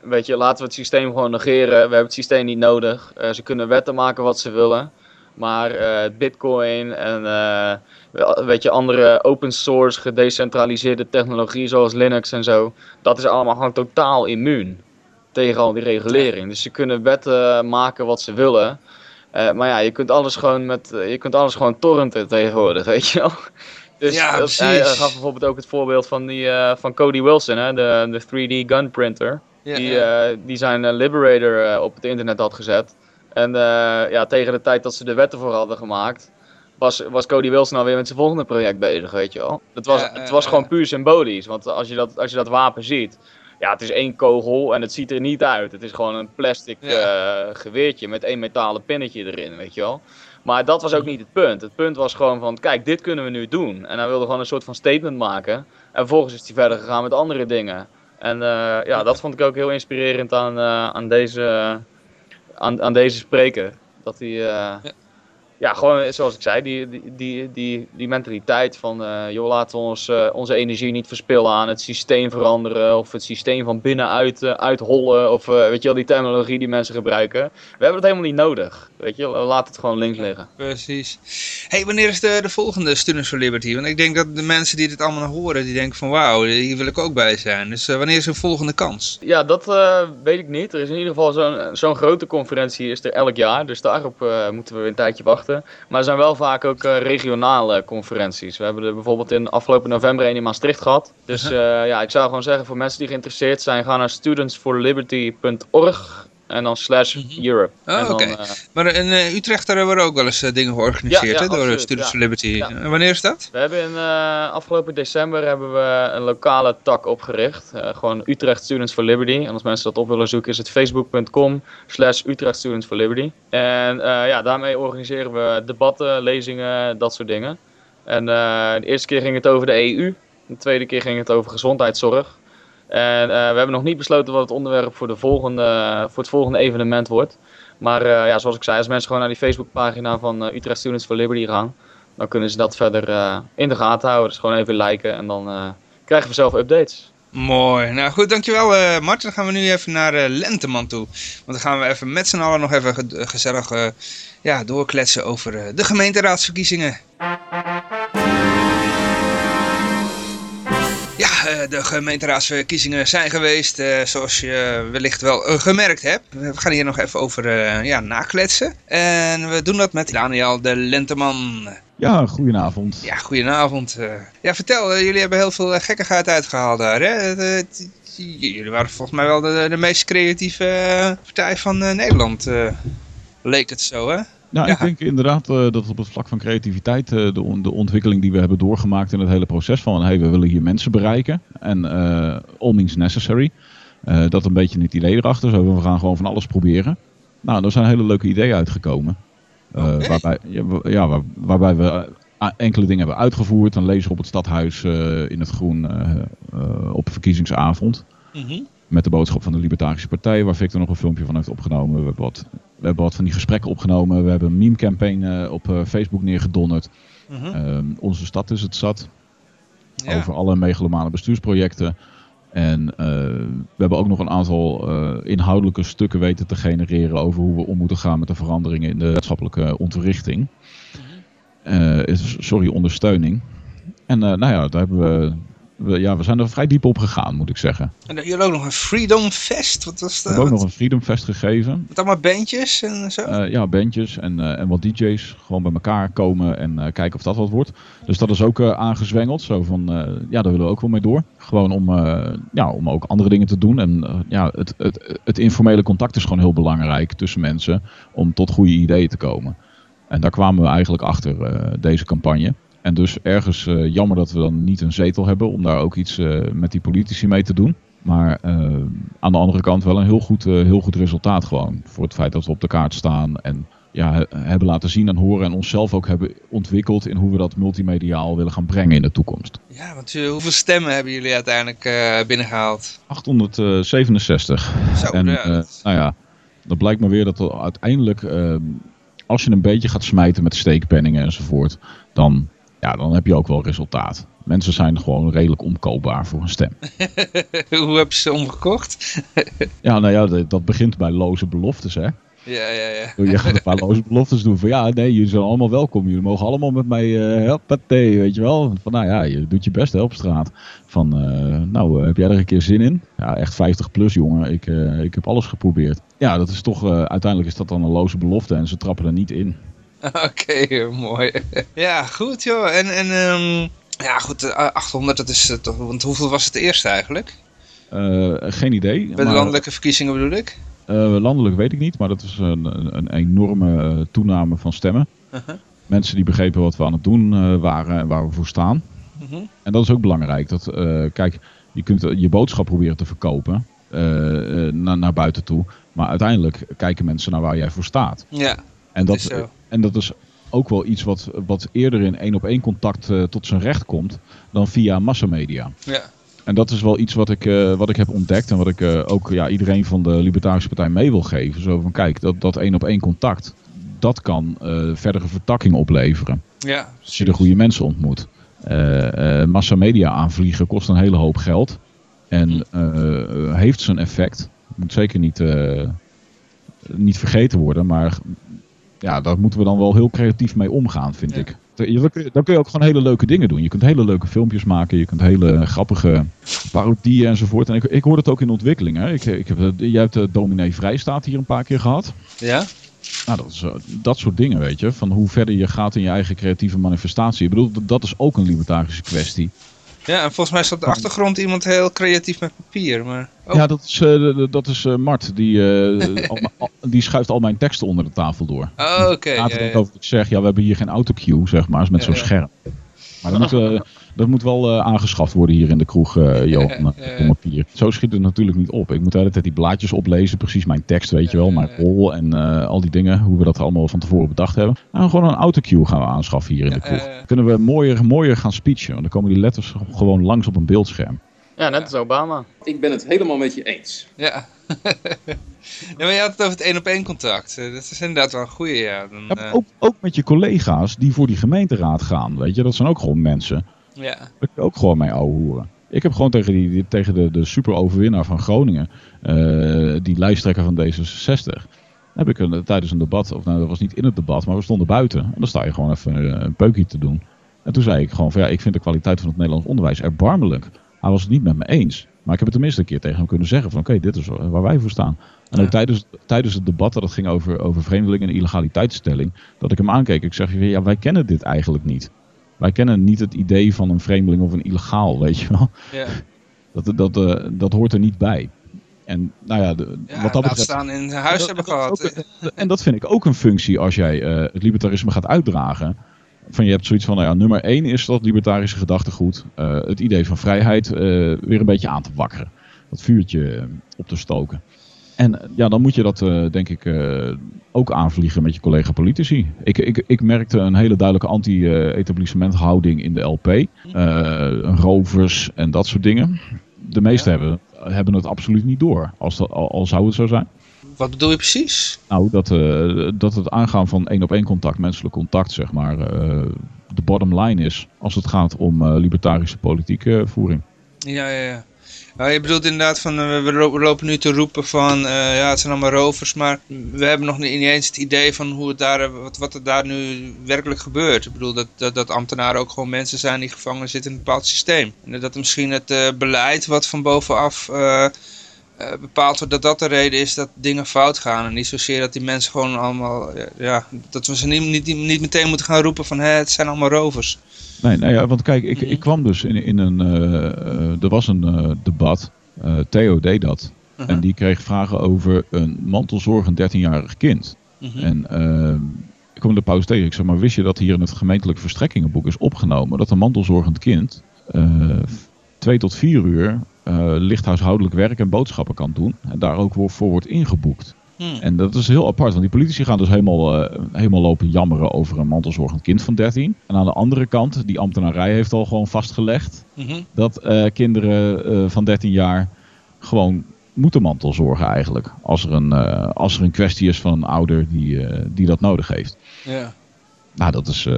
weet je, laten we het systeem gewoon negeren. We hebben het systeem niet nodig. Eh, ze kunnen wetten maken wat ze willen. Maar eh, bitcoin en weet je, andere open source gedecentraliseerde technologie zoals Linux en zo. Dat is allemaal gewoon totaal immuun tegen al die regulering. Dus ze kunnen wetten maken wat ze willen. Maar ja, je kunt alles gewoon met, je kunt alles gewoon torrenten tegenwoordig, weet je wel. Dus Ja, dat- hij eh, gaf bijvoorbeeld ook het voorbeeld van, die, eh, van Cody Wilson, hè, de, de 3D gun printer. Ja, die, eh, die zijn Liberator op het internet had gezet. En ja, tegen de tijd dat ze de wetten voor hadden gemaakt, was, was Cody Wilson alweer met zijn volgende project bezig, weet je wel. Het was, het was gewoon puur symbolisch, want als je, dat, als je dat wapen ziet, ja, het is één kogel en het ziet er niet uit. Het is gewoon een plastic Ja. geweertje met één metalen pinnetje erin, weet je wel. Maar dat was ook niet het punt. Het punt was gewoon van, kijk, dit kunnen we nu doen. En hij wilde gewoon een soort van statement maken. En vervolgens is hij verder gegaan met andere dingen. En eh, ja, dat vond ik ook heel inspirerend aan, eh, aan, deze, aan, aan deze spreker. Dat hij, eh, ja. gewoon zoals ik zei, die, die, die, die, die mentaliteit van, eh, joh, laten we ons, eh, onze energie niet verspillen aan het systeem veranderen. Of het systeem van binnenuit eh, uithollen. Of eh, weet je wel, die terminologie die mensen gebruiken. We hebben het helemaal niet nodig. Weet je, laat het gewoon links liggen. Precies. hey, wanneer is de, de volgende Students for Liberty? Want ik denk dat de mensen die dit allemaal horen, die denken van wauw, hier wil ik ook bij zijn. Dus eh, wanneer is een volgende kans? Ja, dat eh, weet ik niet. Er is in ieder geval zo'n zo'n grote conferentie is er elk jaar. Dus daarop eh, moeten we weer een tijdje wachten. Maar er zijn wel vaak ook eh, regionale conferenties. We hebben er bijvoorbeeld in afgelopen november een in Maastricht gehad. Dus Uh-huh. eh, ja, ik zou gewoon zeggen voor mensen die geïnteresseerd zijn, ga naar studentsforliberty.org en dan slash Europe. Oh, oké. eh, Maar in eh, Utrecht daar worden ook wel eens eh, dingen georganiseerd Ja, ja, hè, door absoluut, Students for Liberty. Wanneer is dat? We hebben in afgelopen december hebben we een lokale tak opgericht. Gewoon Utrecht Students for Liberty. En als mensen dat op willen zoeken is het facebook.com slash Utrecht Students for Liberty. En ja, daarmee organiseren we debatten, lezingen, dat soort dingen. En de eerste keer ging het over de EU. De tweede keer ging het over gezondheidszorg. En eh, we hebben nog niet besloten wat het onderwerp voor, de volgende, voor het volgende evenement wordt. Maar eh, ja, zoals ik zei, als mensen gewoon naar die Facebookpagina van eh, Utrecht Students for Liberty gaan, dan kunnen ze dat verder in de gaten houden. Dus gewoon even liken en dan krijgen we zelf updates. Mooi. Nou goed, dankjewel eh Mart. Dan gaan we nu even naar eh, Lenteman toe. Want dan gaan we even met z'n allen nog even ge- gezellig ja, doorkletsen over de gemeenteraadsverkiezingen. De gemeenteraadsverkiezingen zijn geweest, eh, zoals je wellicht wel eh, gemerkt hebt. We gaan hier nog even over eh, ja, nakletsen. En we doen dat met Daniel de Lenteman. Ja, goedenavond. Ja, goedenavond. eh. Ja, vertel, eh, jullie hebben heel veel eh, gekkigheid uitgehaald daar, hè? Eh, jullie waren volgens mij wel de, de meest creatieve eh, partij van eh, Nederland, eh, leek het zo, hè? Nou, Ja. ik denk inderdaad eh, dat op het vlak van creativiteit eh, de, on- de ontwikkeling die we hebben doorgemaakt in het hele proces van hey, we willen hier mensen bereiken en eh all means necessary. dat een beetje het idee erachter. Zo, we gaan gewoon van alles proberen. Nou, er zijn hele leuke ideeën uitgekomen. Waarbij, ja, wa- ja, waar- waarbij we enkele dingen hebben uitgevoerd. Een lezer op het stadhuis in het groen op verkiezingsavond. Met de boodschap van de Libertarische Partij, waar Victor nog een filmpje van heeft opgenomen. We hebben wat, we hebben wat van die gesprekken opgenomen. We hebben een meme-campaign eh, op eh, Facebook neergedonnerd. Mhm. Ehm, onze stad is het zat. Ja. Over alle megalomane bestuursprojecten. En eh, we hebben ook nog een aantal inhoudelijke stukken weten te genereren over hoe we om moeten gaan met de veranderingen in de wetenschappelijke ontwrichting. Is- sorry, ondersteuning. En nou ja, daar hebben we, we, ja, we zijn er vrij diep op gegaan, moet ik zeggen. En jullie ook nog een Freedom Fest, wat was We dat? hebben ook nog een Freedom Fest gegeven. Met allemaal bandjes en zo? Eh, ja, bandjes en, eh, en wat DJ's gewoon bij elkaar komen en eh, kijken of dat wat wordt. Dus dat is ook aangezwengeld. Zo van, ja, daar willen we ook wel mee door. Gewoon om, ja, om ook andere dingen te doen. En ja, het, het, het informele contact is gewoon heel belangrijk tussen mensen om tot goede ideeën te komen. En daar kwamen we eigenlijk achter deze campagne. En dus ergens eh, jammer dat we dan niet een zetel hebben om daar ook iets eh, met die politici mee te doen. Maar eh, aan de andere kant wel een heel goed, heel goed resultaat gewoon. Voor het feit dat we op de kaart staan en ja, he- hebben laten zien en horen en onszelf ook hebben ontwikkeld in hoe we dat multimediaal willen gaan brengen in de toekomst. Ja, want hoeveel stemmen hebben jullie uiteindelijk eh, binnengehaald? 867. Zo, En dat- nou ja, dan blijkt maar weer dat er uiteindelijk, eh, als je een beetje gaat smijten met steekpenningen enzovoort, dan, ja, dan heb je ook wel resultaat. Mensen zijn gewoon redelijk omkoopbaar voor een stem. Hoe heb je ze omgekocht? Ja, nou ja, dat, dat begint bij loze beloftes, hè. ja, ja, ja. Je gaat een paar loze beloftes doen van ja, nee, jullie zijn allemaal welkom. Jullie mogen allemaal met mij eh helpatee, weet je wel. Van nou ja, je doet je best hè, op straat. Van eh, nou, eh, heb jij er een keer zin in? Ja, echt 50 plus jongen, ik, eh, ik heb alles geprobeerd. Ja, dat is toch, eh, uiteindelijk is dat dan een loze belofte en ze trappen er niet in. Oké, mooi. ja, goed joh. En, en ehm, ja, goed, eh, 800, dat is eh, toch, want hoeveel was het eerst eigenlijk? Eh, geen idee. Bij de maar, landelijke verkiezingen bedoel ik? eh, landelijk weet ik niet, maar dat is een, een, enorme eh, toename van stemmen. Uh-huh. Mensen die begrepen wat we aan het doen eh, waren en waar we voor staan. Mhm. En dat is ook belangrijk. Dat, eh, kijk, je kunt je boodschap proberen te verkopen eh, eh, naar, naar buiten toe. Maar uiteindelijk kijken mensen naar waar jij voor staat. Ja, En dat dat, is zo. En dat is ook wel iets wat, wat eerder in één op één contact eh, tot zijn recht komt dan via massamedia. Ja. En dat is wel iets wat ik, eh, wat ik heb ontdekt en wat ik eh, ook ja, iedereen van de Libertarische Partij mee wil geven. Zo van kijk, dat, dat één op één contact, dat kan verdere vertakking opleveren. Ja, Als je de goede mensen ontmoet. Massamedia aanvliegen kost een hele hoop geld. En eh, heeft zijn effect. Moet zeker niet, niet vergeten worden. Maar ja, daar moeten we dan wel heel creatief mee omgaan, vind Ja. ik. Dan kun, je, ook gewoon hele leuke dingen doen. Je kunt hele leuke filmpjes maken. Je kunt hele grappige parodieën enzovoort. En ik, ik hoor het ook in ontwikkeling. Hè. Ik, ik heb, eh, jij hebt de dominee Vrijstaat hier een paar keer gehad. Ja? Nou, dat, is, eh, dat soort dingen, weet je. Van hoe verder je gaat in je eigen creatieve manifestatie. Ik bedoel, dat- dat is ook een libertarische kwestie. Ja, en volgens mij staat op de achtergrond iemand heel creatief met papier. Maar... Oh, Ja, dat is, eh, dat is eh, Mart. Die, eh, al, al- die schuift al mijn teksten onder de tafel door. oh, oké. Later ja, ja. over ik zeg, ja, we hebben hier geen autocue, zeg maar, is met zo'n scherm. Maar dat moet, eh, dat moet wel eh, aangeschaft worden hier in de kroeg, eh Johan, papier. Zo schiet het natuurlijk niet op. Ik moet de hele tijd die blaadjes oplezen, precies mijn tekst, weet je wel, mijn rol en eh, al die dingen, hoe we dat allemaal van tevoren bedacht hebben. Nou, gewoon een autocue gaan we aanschaffen hier in de kroeg. Kunnen we mooier, mooier gaan speechen, want dan komen die letters gewoon langs op een beeldscherm. Ja, net als Obama. Ik ben het helemaal met je eens. Ja. ja, maar je had het over het één op één contact. Dat is inderdaad wel een goeie, ja. Dan, Ja, eh, ook, ook met je collega's die voor die gemeenteraad gaan, weet je, dat zijn ook gewoon mensen. Ja. Daar kun je ook gewoon mee ouwehoeren. Ik heb gewoon tegen, die, tegen de, de super overwinnaar van Groningen, eh, die lijsttrekker van D66, heb ik een, tijdens een debat, of nou dat was niet in het debat, maar we stonden buiten. En dan sta je gewoon even eh, een peukje te doen. En toen zei ik gewoon van ja, ik vind de kwaliteit van het Nederlands onderwijs erbarmelijk. Hij was het niet met me eens. Maar ik heb het tenminste een keer tegen hem kunnen zeggen van oké, dit is waar wij voor staan. En Ja. ook tijdens, tijdens het debat dat het ging over, over vreemdelingen en illegaliteitsstelling, dat ik hem aankeek. Ik zeg, ja, wij kennen dit eigenlijk niet. Wij kennen niet het idee van een vreemdeling of een illegaal, weet je wel. Ja, Dat, dat, eh, dat hoort er niet bij. En nou ja, de, ja wat dat betreft... staan in huis dat- hebben dat gehad. en dat vind ik ook een functie als jij eh, het libertarisme gaat uitdragen. Van je hebt zoiets van, nou ja, nummer één is dat libertarische gedachtegoed. eh, het idee van vrijheid weer een beetje aan te wakkeren. Dat vuurtje op te stoken. En eh, ja, dan moet je dat eh, denk ik eh, ook aanvliegen met je collega politici. Ik, ik, ik merkte een hele duidelijke anti-etablissement houding in de LP. Eh, rovers en dat soort dingen. De meesten Ja. hebben, hebben het absoluut niet door. Als dat, al, al zou het zo zijn. Wat bedoel je precies? Nou, dat, dat het aangaan van één op één contact, menselijk contact, zeg maar, de bottom line is als het gaat om eh, libertarische politieke voering. Ja, ja, ja. Nou, je bedoelt inderdaad van, eh, we lopen nu te roepen van, eh, ja, het zijn allemaal rovers, maar we hebben nog niet eens het idee van hoe het daar, eh, wat, wat er daar nu werkelijk gebeurt. Ik bedoel, dat, dat, dat ambtenaren ook gewoon mensen zijn die gevangen zitten in een bepaald systeem. En dat misschien het beleid wat van bovenaf bepaald wordt, dat dat de reden is dat dingen fout gaan. En niet zozeer dat die mensen gewoon allemaal, ja, dat we ze niet, niet, niet meteen moeten gaan roepen van, hè, het zijn allemaal rovers. Nee, nou ja, want kijk, ik, Mhm. ik kwam dus in, in een. eh, eh, er was een eh, debat. eh, Theo deed dat. Mhm. En die kreeg vragen over een mantelzorgend 13-jarig kind. Mhm. En ik kwam de pauze tegen. Ik zeg maar, wist je dat hier in het gemeentelijk verstrekkingenboek is opgenomen dat een mantelzorgend kind twee tot vier uur eh, licht huishoudelijk werk en boodschappen kan doen. En daar ook voor wordt ingeboekt. Hmm. En dat is heel apart, want die politici gaan dus helemaal, eh, helemaal lopen jammeren over een mantelzorgend kind van 13. En aan de andere kant, die ambtenarij heeft al gewoon vastgelegd Mhm. dat eh, kinderen eh, van 13 jaar gewoon moeten mantelzorgen eigenlijk. Als er een, als er een kwestie is van een ouder die, die dat nodig heeft. Ja. Nou, dat is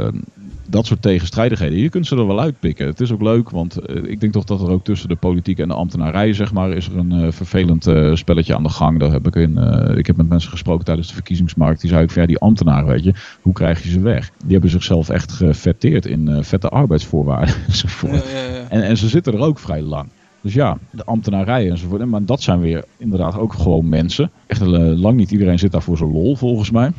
dat soort tegenstrijdigheden. Je kunt ze er wel uitpikken. Het is ook leuk, want eh, ik denk toch dat er ook tussen de politiek en de ambtenarij, zeg maar, is er een eh, vervelend eh, spelletje aan de gang. Daar heb ik, in, ik heb met mensen gesproken tijdens de verkiezingsmarkt. Die zeiden ook, van, ja, die ambtenaren, weet je, hoe krijg je ze weg? Die hebben zichzelf echt gefetteerd in vette arbeidsvoorwaarden enzovoort. Ja, ja, ja. En, en ze zitten er ook vrij lang. Dus ja, de ambtenarij enzovoort. Maar dat zijn weer inderdaad ook gewoon mensen. Echt eh, lang niet iedereen zit daar voor zijn lol, volgens mij.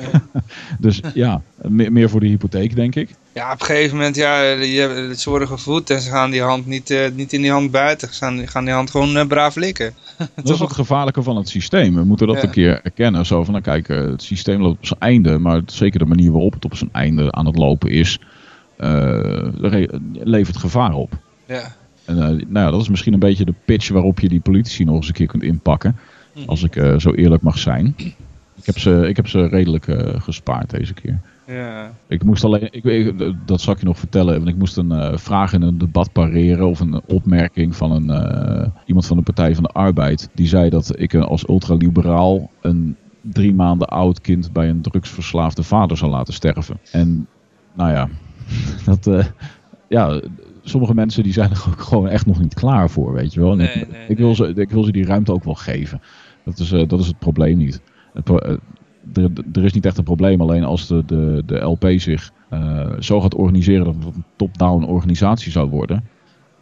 dus ja, meer, meer voor de hypotheek, denk ik. Ja, op een gegeven moment, ja, je, ze worden gevoed en ze gaan die hand niet, eh, niet in die hand buiten. Ze gaan, gaan die hand gewoon eh, braaf likken. Dat is het gevaarlijke van het systeem. We moeten dat Ja. een keer erkennen. Zo van, nou kijk, het systeem loopt op zijn einde. Maar zeker de manier waarop het op zijn einde aan het lopen is, levert gevaar op. Ja. En eh, nou ja, dat is misschien een beetje de pitch waarop je die politici nog eens een keer kunt inpakken. Mhm. Als ik eh, zo eerlijk mag zijn. Ik heb ze, ik heb ze redelijk eh, gespaard deze keer. Ja. Ik moest alleen, ik, ik- dat zal ik je nog vertellen, want ik moest een vraag in een debat pareren of een opmerking van een, iemand van de Partij van de Arbeid. Die zei dat ik als ultraliberaal een drie maanden oud kind bij een drugsverslaafde vader zou laten sterven. En nou ja, dat, ja, sommige mensen die zijn er ook gewoon echt nog niet klaar voor, weet je wel. Ik, Nee, nee, ik, wil ze, ik wil ze die ruimte ook wel geven. Dat is, eh, dat is het probleem niet. Het pro- eh, er, er is niet echt een probleem, alleen als de, de, de LP zich eh, zo gaat organiseren dat het een top-down organisatie zou worden,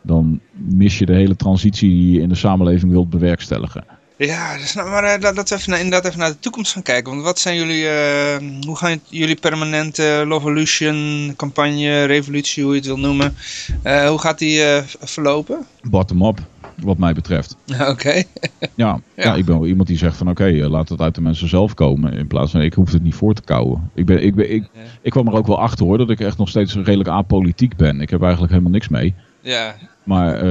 dan mis je de hele transitie die je in de samenleving wilt bewerkstelligen. Ja, dus nou, maar uh, laten we even inderdaad even naar de toekomst gaan kijken. Want wat zijn jullie, uh, hoe gaan jullie permanente Lovolution campagne, revolutie, hoe je het wil noemen, uh, hoe gaat die verlopen? Bottom-up, wat mij betreft. Oké. ja, ja. ja, ik ben wel iemand die zegt van oké, okay, laat het uit de mensen zelf komen. In plaats van ik hoef het niet voor te kouwen. Ik, ben, ik, ben, ik, ja. ik kwam er ook wel achter hoor, dat ik echt nog steeds redelijk apolitiek ben. Ik heb eigenlijk helemaal niks mee. Ja. Maar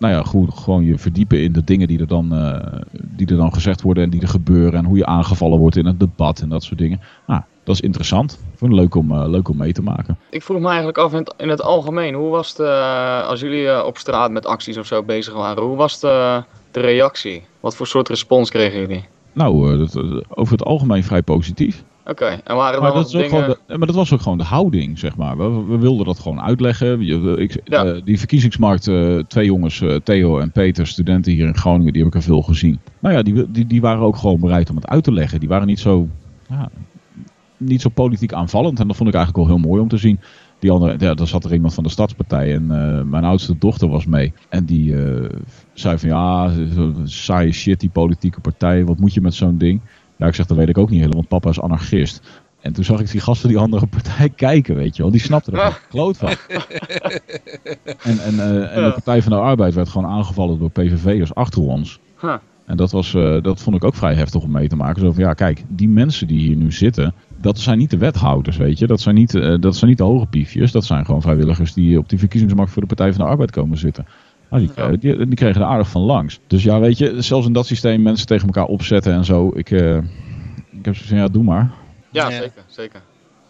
nou ja, goed, gewoon je verdiepen in de dingen die er, dan, uh, die er dan gezegd worden en die er gebeuren. En hoe je aangevallen wordt in het debat en dat soort dingen. Nou, dat is interessant. Ik vond het leuk om, uh, leuk om mee te maken. Ik vroeg me eigenlijk af in het, in het algemeen. Hoe was het, uh, als jullie op straat met acties of zo bezig waren, hoe was de, de reactie? Wat voor soort respons kregen jullie? Nou, dat, over het algemeen vrij positief. Oké, en waren maar dat, dingen... de, maar dat was ook gewoon de houding, zeg maar. We, we wilden dat gewoon uitleggen. Ik, ja. uh, die verkiezingsmarkt, uh, twee jongens, uh, Theo en Peter, studenten hier in Groningen, die heb ik er veel gezien. Nou ja, die, die, die waren ook gewoon bereid om het uit te leggen. Die waren niet zo, ja, niet zo politiek aanvallend. En dat vond ik eigenlijk wel heel mooi om te zien. Die andere, ja, daar zat er iemand van de Stadspartij en mijn oudste dochter was mee. En die zei van ja, saaie shit, die politieke partij, wat moet je met zo'n ding? Ja, ik zeg, dat weet ik ook niet helemaal, want papa is anarchist. En toen zag ik die gasten die andere partij kijken, weet je wel. Die snapten er geen kloot van. en en, uh, en de Partij van de Arbeid werd gewoon aangevallen door PVV'ers achter ons. Huh. En dat, was, uh, dat vond ik ook vrij heftig om mee te maken. Zo van, ja, kijk, die mensen die hier nu zitten, dat zijn niet de wethouders, weet je. Dat zijn niet, uh, dat zijn niet de hoge piefjes. Dat zijn gewoon vrijwilligers die op die verkiezingsmarkt voor de Partij van de Arbeid komen zitten. Nou, die, die, die, kregen er aardig van langs. Dus ja, weet je, zelfs in dat systeem mensen tegen elkaar opzetten en zo. Ik, uh, ik heb zoiets van, ja, doe maar. Ja, ja, zeker, zeker.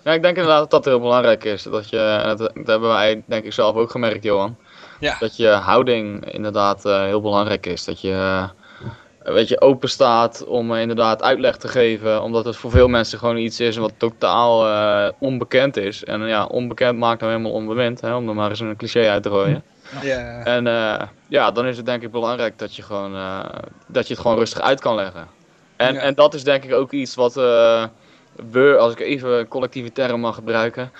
Ja, ik denk inderdaad dat dat heel belangrijk is. Dat je, dat, dat hebben wij denk ik zelf ook gemerkt, Johan. Ja. Dat je houding inderdaad uh, heel belangrijk is. Dat je, uh, weet je, open staat om inderdaad uitleg te geven. Omdat het voor veel mensen gewoon iets is wat totaal onbekend is. En ja, onbekend maakt nou helemaal onbemind, hè, om er maar eens een cliché uit te gooien. Ja. En uh, ja, dan is het denk ik belangrijk dat je, gewoon, uh, dat je het gewoon rustig uit kan leggen. En, ja. en dat is denk ik ook iets wat uh, we, als ik even een collectieve term mag gebruiken,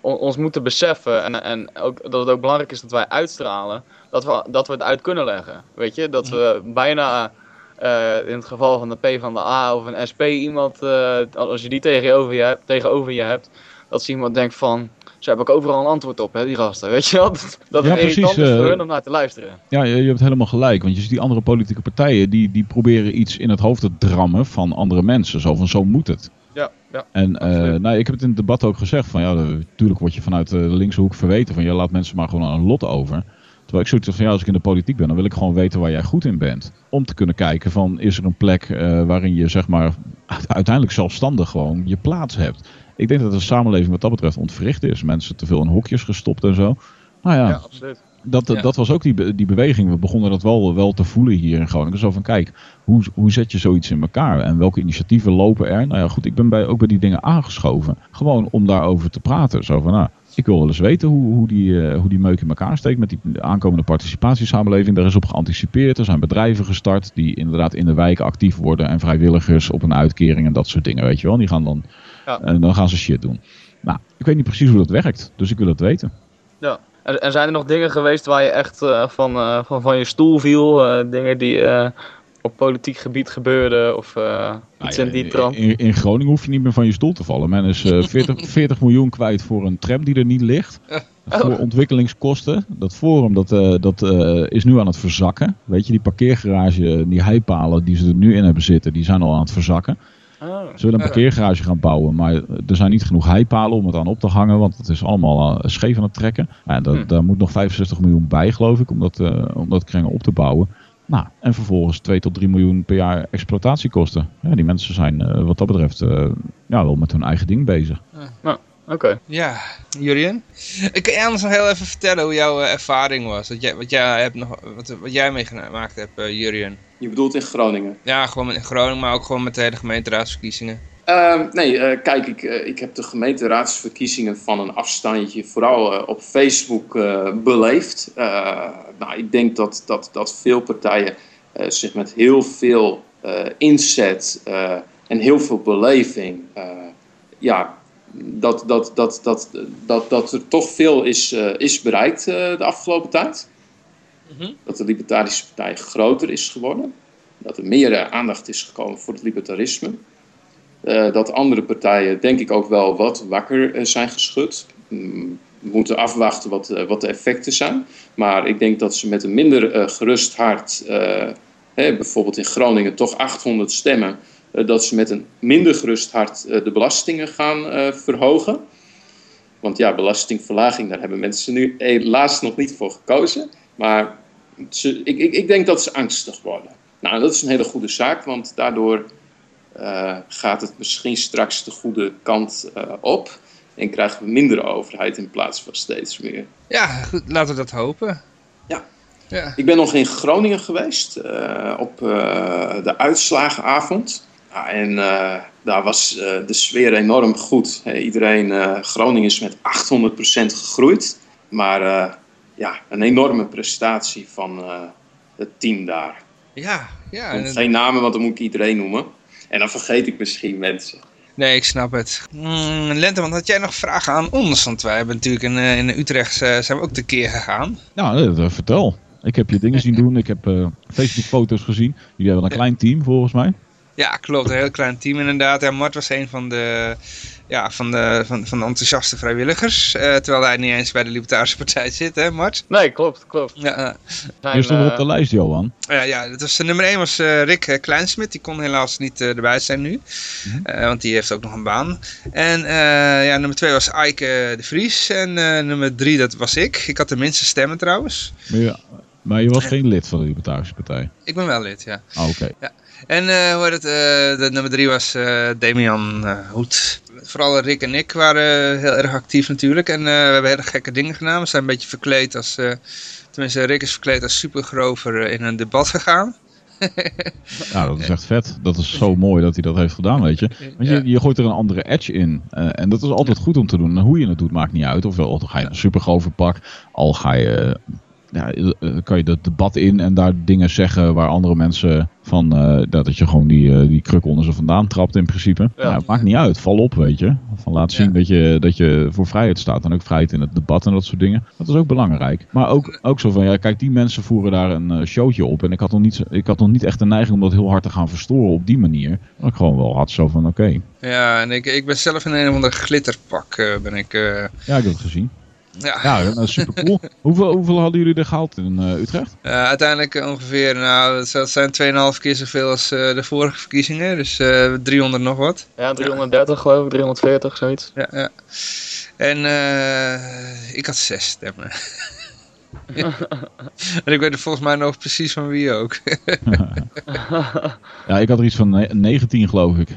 on, ons moeten beseffen. En, en ook, dat het ook belangrijk is dat wij uitstralen dat we, dat we het uit kunnen leggen. Weet je, dat we bijna in het geval van de P van de A of een SP iemand, als je die tegenover je, hebt, tegenover je hebt, dat ze iemand denkt van ze hebben ook overal een antwoord op, hè, die gasten. Weet je wel? Dat, Ja, precies, is voor eh, hun om naar te luisteren. Ja, je, je hebt helemaal gelijk. Want je ziet die andere politieke partijen, die, die proberen iets in het hoofd te drammen van andere mensen. Zo van, zo moet het. Ja, ja. En eh, nou, ik heb het in het debat ook gezegd van ja, natuurlijk word je vanuit de linkse hoek verweten van je laat mensen maar gewoon aan een lot over. Terwijl ik zoiets heb van ja, als ik in de politiek ben, dan wil ik gewoon weten waar jij goed in bent. Om te kunnen kijken van is er een plek eh, waarin je zeg maar uiteindelijk zelfstandig gewoon je plaats hebt. Ik denk dat de samenleving wat dat betreft ontwricht is. Mensen te veel in hokjes gestopt en zo. Nou ja, Ja, absoluut. dat, Ja. dat was ook die, die beweging. We begonnen dat wel, wel te voelen hier in Groningen. Zo van, kijk, hoe, hoe zet je zoiets in elkaar? En welke initiatieven lopen er? Nou ja, goed, ik ben bij, ook bij die dingen aangeschoven. Gewoon om daarover te praten. Zo van, nou, ik wil wel eens weten hoe, hoe, die, eh, hoe die meuk in elkaar steekt met die aankomende participatiesamenleving. Daar is op geanticipeerd. Er zijn bedrijven gestart die inderdaad in de wijken actief worden. En vrijwilligers op een uitkering en dat soort dingen, weet je wel. Die gaan dan, Ja. en dan gaan ze shit doen. Nou, ik weet niet precies hoe dat werkt. Dus ik wil het weten. Ja. En, en zijn er nog dingen geweest waar je echt eh, van, eh, van, van je stoel viel? eh, dingen die eh, op politiek gebied gebeurden? Of eh, iets Nou in die trant? in, in Groningen hoef je niet meer van je stoel te vallen. Men is eh, 40, 40 miljoen kwijt voor een tram die er niet ligt. Voor ontwikkelingskosten. Dat forum dat, eh, dat, eh, is nu aan het verzakken. Weet je, die parkeergarage, die heipalen die ze er nu in hebben zitten, die zijn al aan het verzakken. Oh. Ze willen een parkeergarage gaan bouwen, maar er zijn niet genoeg heipalen om het aan op te hangen, want het is allemaal eh, scheef aan het trekken. Ja, dat, Hm. Daar moet nog 65 miljoen bij, geloof ik, om dat, eh, om dat kringen op te bouwen. Nou, en vervolgens 2 tot 3 miljoen per jaar exploitatiekosten. Ja, die mensen zijn eh, wat dat betreft eh, ja, wel met hun eigen ding bezig. Oké. Ja, Jurien. Ik kan je anders nog heel even vertellen hoe jouw eh, ervaring was. Wat jij, wat jij, hebt nog, wat, wat jij meegemaakt hebt, eh Jurien. Je bedoelt in Groningen? Ja, gewoon in Groningen, maar ook gewoon met de hele gemeenteraadsverkiezingen. Ehm, nee, eh, kijk, ik, eh, ik heb de gemeenteraadsverkiezingen van een afstandje vooral eh, op Facebook eh, beleefd. Eh, nou, ik denk dat, dat, dat veel partijen eh, zich met heel veel eh, inzet eh, en heel veel beleving, eh, ja, dat, dat, dat, dat, dat, dat er toch veel is, eh, is bereikt eh, de afgelopen tijd. Mhm. Dat de Libertarische Partij groter is geworden. Dat er meer eh, aandacht is gekomen voor het libertarisme. Dat andere partijen, denk ik, ook wel wat wakker zijn geschud. Mm, We moeten afwachten wat, wat de effecten zijn. Maar ik denk dat ze met een minder gerust hart, hè, bijvoorbeeld in Groningen toch 800 stemmen, dat ze met een minder gerust hart eh, de belastingen gaan eh, verhogen. Want ja, belastingverlaging, daar hebben mensen nu helaas nog niet voor gekozen. Maar ze, ik, ik, ik denk dat ze angstig worden. Nou, dat is een hele goede zaak, want daardoor eh, gaat het misschien straks de goede kant eh, op. En krijgen we minder overheid in plaats van steeds meer. Ja, goed, laten we dat hopen. Ja. Ja, Ik ben nog in Groningen geweest op op eh, de uitslagenavond. Ja, en eh, daar was eh, de sfeer enorm goed. Iedereen, eh, Groningen is met 800% gegroeid. Maar eh, ja, een enorme prestatie van eh, het team daar. ja. ja en- geen namen, want dan moet ik iedereen noemen. En dan vergeet ik misschien mensen. Nee, ik snap het. Mm, Lenteman, had jij nog vragen aan ons? Want wij hebben natuurlijk in, in Utrecht eh, zijn we ook tekeer gegaan. Nou, vertel. Ik heb je dingen zien doen. Ik heb eh, Facebook-foto's gezien. Jullie hebben een klein team volgens mij. Ja, klopt. Een heel klein team inderdaad. Ja, Mart was een van de, ja, van de, van, van de enthousiaste vrijwilligers. eh, terwijl hij niet eens bij de Libertarische Partij zit, hè Mart? Nee, klopt, klopt. Ja, eh, Zijn, Je stond er eh, op de lijst, Johan. ja, ja dat was, nummer 1 was eh, Rick eh, Kleinsmit. Die kon helaas niet eh, erbij zijn nu. Eh, want die heeft ook nog een baan. En eh, ja, nummer 2 was Eike eh, de Vries. En eh, nummer 3 dat was ik. Ik had de minste stemmen trouwens. Je, maar je was geen lid van de Libertarische Partij. Ik ben wel lid, ja. Ah, oké. En eh, hoe heet het, eh, de nummer drie was eh, Damian Hoed. Vooral Rick en ik waren heel erg actief natuurlijk. En we hebben hele gekke dingen gedaan. We zijn een beetje verkleed als... tenminste, Rick is verkleed als supergrover in een debat gegaan. Nou, dat is echt vet. Dat is zo mooi dat hij dat heeft gedaan, weet je. Want je, Ja. je gooit er een andere edge in. En dat is altijd goed om te doen. En hoe je het doet, maakt niet uit. Ofwel ga je een supergrove pak. Al ga je, ja, eh, kan je het debat in en daar dingen zeggen waar andere mensen van... eh, dat je gewoon die, die kruk onder ze vandaan trapt in principe. Ja. Ja. het maakt niet uit. Val op, weet je. Van laat zien Ja. dat, je, dat je voor vrijheid staat. En ook vrijheid in het debat en dat soort dingen. Dat is ook belangrijk. Maar ook, ook zo van, ja, kijk, die mensen voeren daar een showtje op. En ik had, nog niet, ik had nog niet echt de neiging om dat heel hard te gaan verstoren op die manier. Dat ik gewoon wel had zo van, oké. Ja, en ik, ik ben zelf in een of ander glitterpak ben ik... Ja, ik heb het gezien. Ja, Ja, dat is super cool. hoeveel, hoeveel hadden jullie er gehaald in eh, Utrecht? Eh, uiteindelijk eh, ongeveer, nou, dat zijn 2,5 keer zoveel als eh, de vorige verkiezingen. Dus eh 300 nog wat. Ja, 330 geloof ik, 340, zoiets. Ja, ja. En eh, ik had zes stemmen. en ik weet er volgens mij nog precies van wie ook. Ja, ik had er iets van ne- 19 geloof ik.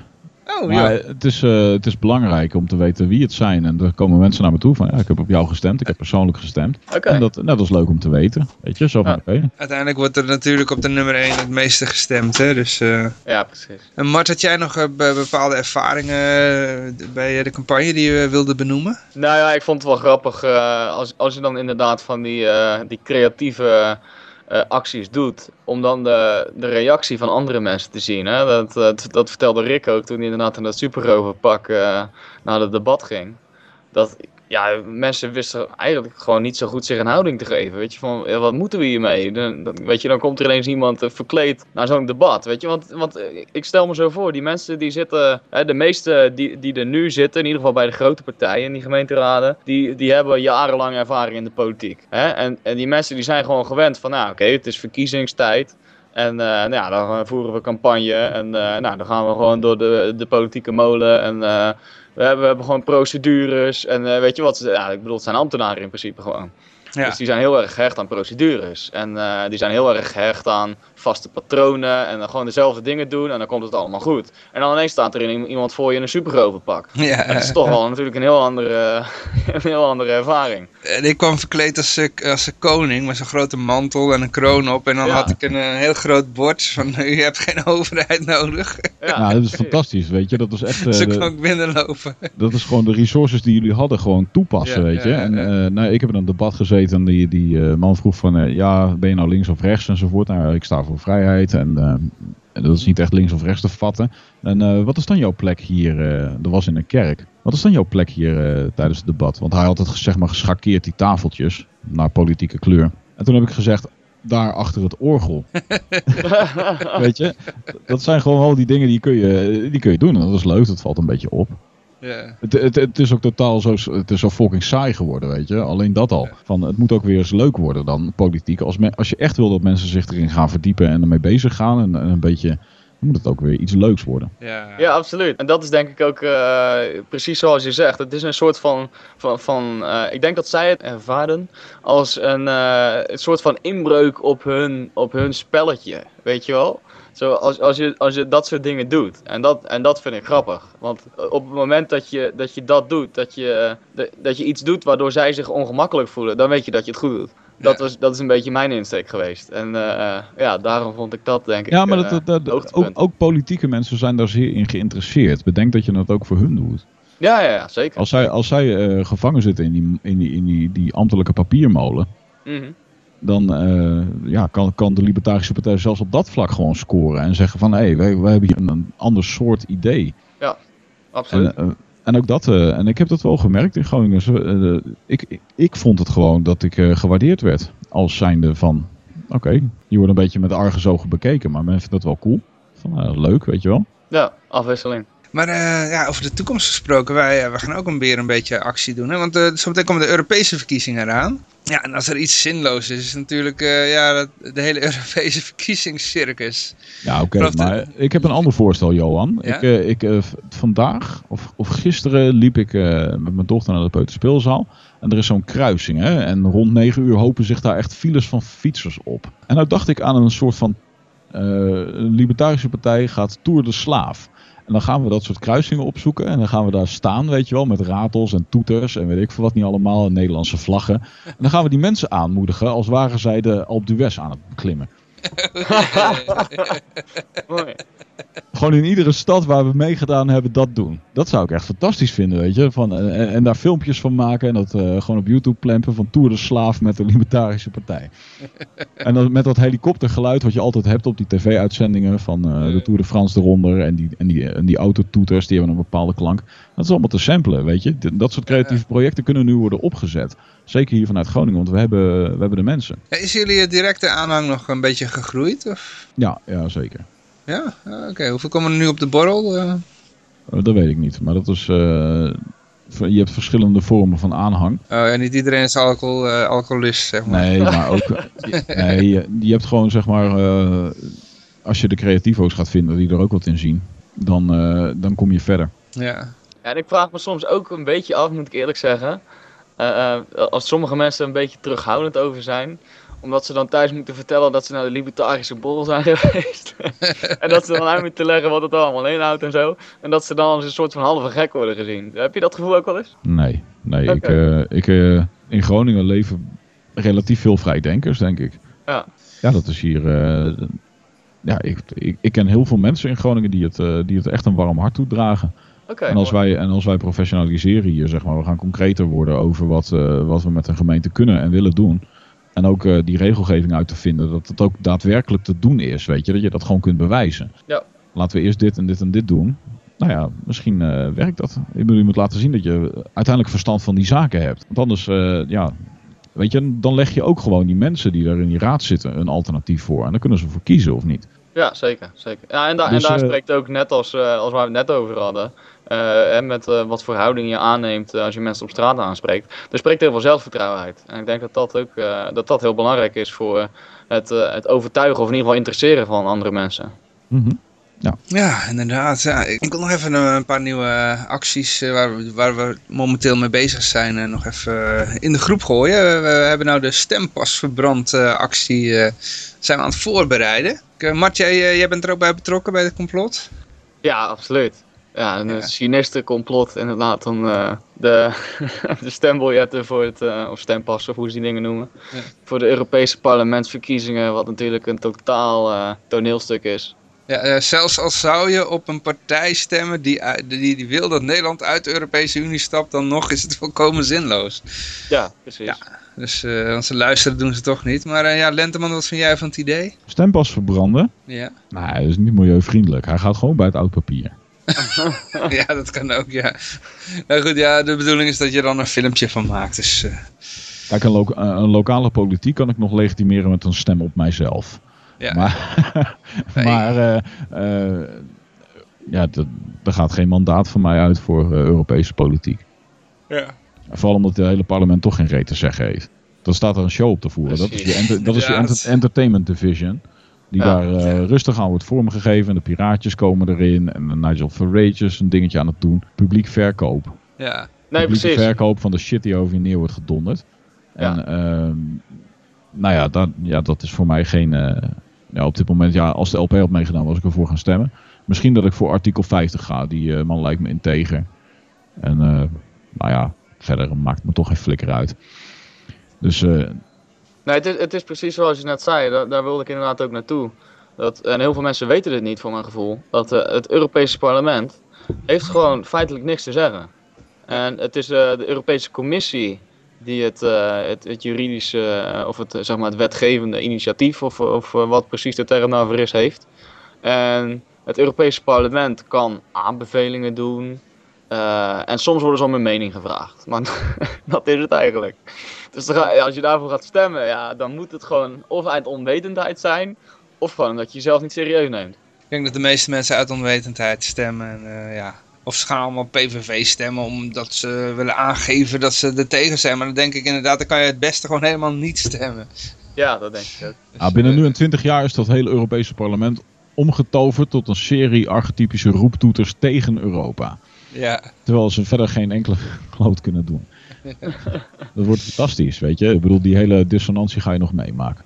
Oh Maar ja. het, is, eh, het is belangrijk om te weten wie het zijn. En er komen mensen naar me toe van, ja, ik heb op jou gestemd. Ik heb persoonlijk gestemd. Oké. En dat, nou, dat is leuk om te weten. Weet je, zo van, Ja. oké. Uiteindelijk wordt er natuurlijk op de nummer 1 het meeste gestemd. Hè? Dus, eh, Ja, precies. En Mart, had jij nog eh, be- bepaalde ervaringen bij de campagne die je wilde benoemen? Nou ja, ik vond het wel grappig eh, als, als je dan inderdaad van die, eh, die creatieve eh, acties doet, om dan de, de reactie van andere mensen te zien. Hè? Dat, dat, vertelde Rick ook toen hij inderdaad in dat superroverpak eh naar het debat ging. Dat ja, mensen wisten eigenlijk gewoon niet zo goed zich een houding te geven. Weet je, van ja, wat moeten we hiermee? Dan, weet je, dan komt er ineens iemand eh, verkleed naar zo'n debat. Weet je, want, want eh, ik stel me zo voor, die mensen die zitten, hè, de meeste die, die er nu zitten, in ieder geval bij de grote partijen in die gemeenteraden, die, die hebben jarenlang ervaring in de politiek. Hè? En, en die mensen die zijn gewoon gewend van, nou oké, het is verkiezingstijd. En eh, nou ja, dan eh, voeren we campagne en eh, nou, dan gaan we gewoon door de, de politieke molen en eh, we, hebben, we hebben gewoon procedures en eh, weet je wat, ja, ik bedoel het zijn ambtenaren in principe gewoon. Ja. Dus die zijn heel erg gehecht aan procedures en eh, die zijn heel erg gehecht aan vaste patronen en dan gewoon dezelfde dingen doen en dan komt het allemaal goed. En dan ineens staat er in- iemand voor je in een supergrote pak. Ja. Dat is toch wel natuurlijk een heel andere, een heel andere ervaring. En ik kwam verkleed als, eh, als een koning met zo'n grote mantel en een kroon op. En dan Ja. had ik een, eh, heel groot bord van u hebt geen overheid nodig. Ja, Nou, dat is fantastisch, weet je. Dat is echt... eh, Zo de- kon ik binnenlopen. Dat is gewoon de resources die jullie hadden, gewoon toepassen, Ja, weet je. ja, ja, en eh, nou, ik heb in een debat gezeten en die, die eh, man vroeg van, eh, ja, ben je nou links of rechts enzovoort. Nou, ik sta voor vrijheid en, eh, en dat is niet echt links of rechts te vatten. En eh, wat is dan jouw plek hier? eh dat was in een kerk. Wat is dan jouw plek hier tijdens het debat? Want hij had het zeg maar geschakeerd, die tafeltjes, naar politieke kleur. En toen heb ik gezegd, daar achter het orgel. Weet je, dat zijn gewoon al die dingen die kun je, die kun je doen. En dat is leuk, dat valt een beetje op. Ja. Het, het, het is ook totaal zo, het is zo fucking saai geworden, weet je. Alleen dat al. Van, het moet ook weer eens leuk worden dan, politiek. Als, men, als je echt wil dat mensen zich erin gaan verdiepen en ermee bezig gaan. En, en een beetje, dan moet het ook weer iets leuks worden. Ja. Ja, absoluut. En dat is denk ik ook eh, precies zoals je zegt. Het is een soort van. van, van eh, ik denk dat zij het ervaren als een, eh, een soort van inbreuk op hun, op hun spelletje. Weet je wel? Zo, als, als, je, als je dat soort dingen doet. En dat, en dat vind ik grappig. Want op het moment dat je dat, je dat doet, dat je, eh, dat- je iets doet waardoor zij zich ongemakkelijk voelen, dan weet je dat je het goed doet. Dat, Ja. was, dat is een beetje mijn insteek geweest. En eh, ja, daarom vond ik dat denk ik. Ja, maar eh, dat, dat, ook, ook politieke mensen zijn daar zeer in geïnteresseerd. Bedenk dat je dat ook voor hun doet. Ja, ja, ja, zeker. Als zij, als zij eh, gevangen zitten in die, in die, in die, die ambtelijke papiermolen, Mhm. Dan eh, ja, kan, kan de Libertarische Partij zelfs op dat vlak gewoon scoren. En zeggen van, hé, hey, wij, wij hebben hier een, een ander soort idee. Absoluut. En, eh, en ook dat, eh, en ik heb dat wel gemerkt in Groningen. Ik, ik, ik vond het gewoon dat ik gewaardeerd werd. Als zijnde van, oké, je wordt een beetje met argusogen bekeken, maar men vindt dat wel cool. Van, leuk, weet je wel. Ja, afwisseling. Maar eh, ja, over de toekomst gesproken, wij, eh, wij gaan ook een weer een beetje actie doen. Hè? Want eh zometeen komen de Europese verkiezingen eraan. Ja, en als er iets zinloos is, is natuurlijk ja, dat, de hele Europese verkiezingscircus. Ja, oké, de- maar ik heb een ander voorstel, Johan. Ja? Ik, ik, vandaag of, of gisteren liep ik met mijn dochter naar de peuterspeelzaal. En er is zo'n kruising, hè. En rond 9 uur hopen zich daar echt files van fietsers op. En nou dacht ik aan een soort van... libertarische partij gaat Tour de Slaaf. En dan gaan we dat soort kruisingen opzoeken. En dan gaan we daar staan, weet je wel, met ratels en toeters en weet ik veel wat niet allemaal. En Nederlandse vlaggen. En dan gaan we die mensen aanmoedigen als waren zij de Alpe d'Huez aan het beklimmen. Mooi. Gewoon in iedere stad waar we meegedaan hebben, dat doen. Dat zou ik echt fantastisch vinden, weet je. Van, eh, en, en daar filmpjes van maken en dat eh, gewoon op YouTube plempen van Tour de Slaaf met de Libertarische Partij. en dan met dat helikoptergeluid wat je altijd hebt op die tv-uitzendingen van eh, de Tour de France eronder en die, en die, en die autotoeters, die hebben een bepaalde klank. Dat is allemaal te samplen, weet je. Dat soort creatieve projecten kunnen nu worden opgezet. Zeker hier vanuit Groningen, want we hebben, we hebben de mensen. Is jullie directe aanhang nog een beetje gegroeid? Of? Ja, ja zeker. Ja, oké. Hoeveel komen er nu op de borrel? eh? Eh, dat weet ik niet, maar dat is... eh, je hebt verschillende vormen van aanhang. Oh ja, niet iedereen is alcohol, eh, alcoholist, zeg maar. Nee, maar ook. nee, je, je hebt gewoon zeg maar. eh, als je de creativo's gaat vinden die er ook wat in zien, dan, eh, dan kom je verder. Ja. Ja, en ik vraag me soms ook een beetje af, moet ik eerlijk zeggen. eh, eh, als sommige mensen er een beetje terughoudend over zijn. Omdat ze dan thuis moeten vertellen dat ze naar de libertarische borrel zijn geweest. en dat ze dan uit moeten leggen wat het allemaal inhoudt en zo. En dat ze dan als een soort van halve gek worden gezien. Heb je dat gevoel ook wel eens? Nee, nee. Ik, eh, ik, eh, in Groningen leven relatief veel vrijdenkers, denk ik. Ja. Ja, dat is hier. eh, ja, ik, ik, ik ken heel veel mensen in Groningen die het, eh, die het echt een warm hart toedragen. Oké. en, als mooi. wij, en als wij professionaliseren hier, zeg maar, we gaan concreter worden over wat, eh, wat we met een gemeente kunnen en willen doen. En ook eh, die regelgeving uit te vinden, dat het ook daadwerkelijk te doen is, weet je, dat je dat gewoon kunt bewijzen. Ja. Laten we eerst dit en dit en dit doen. Nou ja, misschien eh, werkt dat. Ik bedoel, je moet laten zien dat je uiteindelijk verstand van die zaken hebt. Want anders, eh, ja, weet je, dan leg je ook gewoon die mensen die daar in die raad zitten een alternatief voor. En dan kunnen ze voor kiezen of niet. Ja, zeker. zeker. Ja, en, da- Dus, en daar spreekt ook net als, als waar we het net over hadden. Eh, en met eh, wat voor houding je aanneemt eh, als je mensen op straat aanspreekt. Er spreekt heel veel zelfvertrouwen uit. En ik denk dat dat ook eh, dat dat heel belangrijk is voor het, eh, het overtuigen of in ieder geval interesseren van andere mensen. Mhm. Ja, inderdaad. Ja. Ik ik wil nog even een, paar nieuwe acties waar, we, waar we momenteel mee bezig zijn nog even in de groep gooien. We, we hebben nou de stempas verbrand eh, actie eh, zijn we aan het voorbereiden. Uh, Mart, jij, jij bent er ook bij betrokken bij het complot? Ja, absoluut. Ja, een Ja. sinister complot inderdaad om eh, de, de stembiljetten voor het, eh, of stempassen of hoe ze die dingen noemen. Ja. Voor de Europese parlementsverkiezingen, wat natuurlijk een totaal eh, toneelstuk is. Ja, zelfs als zou je op een partij stemmen die, die, die wil dat Nederland uit de Europese Unie stapt, dan nog is het volkomen zinloos. Ja, precies. Ja. Dus, eh, want ze luisteren doen ze toch niet. Maar eh, ja, Lenteman, wat vind jij van het idee? Stempas verbranden? Ja. Nou, dat is niet milieuvriendelijk. Hij gaat gewoon bij het oud papier. ja, dat kan ook, ja. Nou goed, ja, de bedoeling is dat je er dan een filmpje van maakt. Dus, eh, Kijk, een, lo- een lokale politiek kan ik nog legitimeren met een stem op mijzelf. Ja. Maar, Nee. maar eh, eh, ja, er gaat geen mandaat van mij uit voor eh, Europese politiek. Ja. Vooral omdat het hele parlement toch geen reet te zeggen heeft. Dan staat er een show op te voeren. Dat is je, enter- dat is je Ja, enter- dat- entertainment division. Die Ja. daar eh, rustig aan wordt vormgegeven. En de piraatjes komen erin. En Nigel Farage is een dingetje aan het doen. Publiek verkoop. Ja. Nee, precies. verkoop van de shit die over je neer wordt gedonderd. En Ja. ehm, nou ja dat, ja, dat is voor mij geen... eh, ja, op dit moment, ja, als de LP had meegedaan, was ik ervoor gaan stemmen. Misschien dat ik voor artikel 50 ga. Die eh, man lijkt me integer. En eh, nou ja, verder maakt me toch geen flikker uit. Dus eh, Nee, het is, het is precies zoals je net zei. Daar, daar wilde ik inderdaad ook naartoe. Dat, en heel veel mensen weten dit niet, voor mijn gevoel. Dat eh, het Europese parlement heeft gewoon feitelijk niks te zeggen. En het is eh, de Europese Commissie die het, eh, het, juridische, of het, zeg maar het wetgevende initiatief, of, of wat precies de term daarvoor is, heeft. En het Europese parlement kan aanbevelingen doen. en soms worden ze om een mening gevraagd. Maar dat is het eigenlijk. Dus als je daarvoor gaat stemmen, ja, dan moet het gewoon of uit onwetendheid zijn, of gewoon dat je jezelf niet serieus neemt. Ik denk dat de meeste mensen uit onwetendheid stemmen. En, eh, ja. Of ze gaan allemaal PVV stemmen omdat ze willen aangeven dat ze er tegen zijn. Maar dan denk ik inderdaad, dan kan je het beste gewoon helemaal niet stemmen. Ja, dat denk ik ook. Dus, nou, binnen nu en 20 jaar is dat hele Europese parlement omgetoverd tot een serie archetypische roeptoeters tegen Europa. Ja, Terwijl ze verder geen enkele kloot kunnen doen. Dat wordt fantastisch, weet je. Ik bedoel, die hele dissonantie ga je nog meemaken.